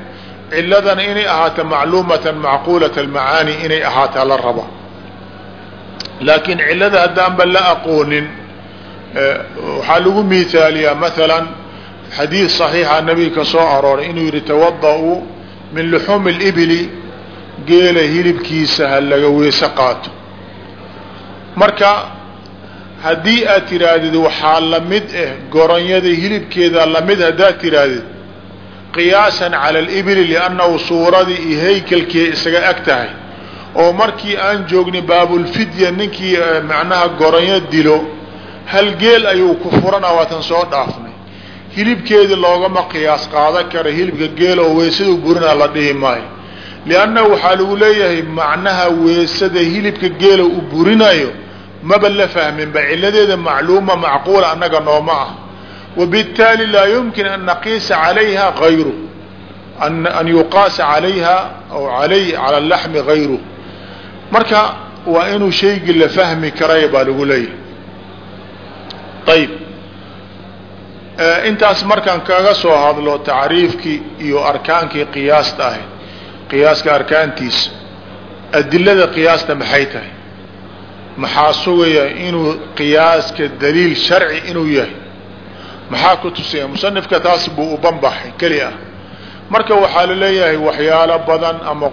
A: ciladana inay ahaato macluumatan macquulat almacaani inay ahaataa la raba laakiin cilada haddaanba la aqoonin waxaa lagu mihaaliyaa maalan xadiid صaxiixa nabiga ka soo arooray inuu yihi tawada-uu min luxuumi اlibili geela hilibkiisa ha laga weyse qaato. Marka haddii aad tidhaahdid waxaa la mid ah goronyada hilibkeeda la mid haddaad tidhaahdid qiyaasan cala alibili liannahu suuradii iyo haykalkii isaga ag tahay. Oo markii aan joognay baabulfidya ninkii macnaha goronyo dilo hal geel ayuu ku furana waatan soo dhaafnay. Hilibkeedii loogama qiyaas qaadan kara hilibka geela oo weysadu burina la dhihi maayo. Liannahu waxaa lagu leeyahay macnaha weysada hilibka geela uu burinayo maba la fahminba ciladeeda macluuma macquula annaga nooma ah. Wabittaali laa yumkin an naqiisa calayha ayru an yuqaasa calayha aw alay cala laxmi gayru marka waa inuu shaygii la fahmi karay baa lagu leeyahay ayib intaas markaan kaga soo hadlo tacriifkii iyo arkaankii qiyaasta ahayd qiyaaska arkaantiisa adilada qiyaasta maxay tahay? Maxaa sugaya inuu qiyaaska daliil sharci inuu yahay? Maxaa ku tusaya? Musanifka taas buu u banbaxay keli ah. Marka waxaa la leeyahay waxyaalo badan ama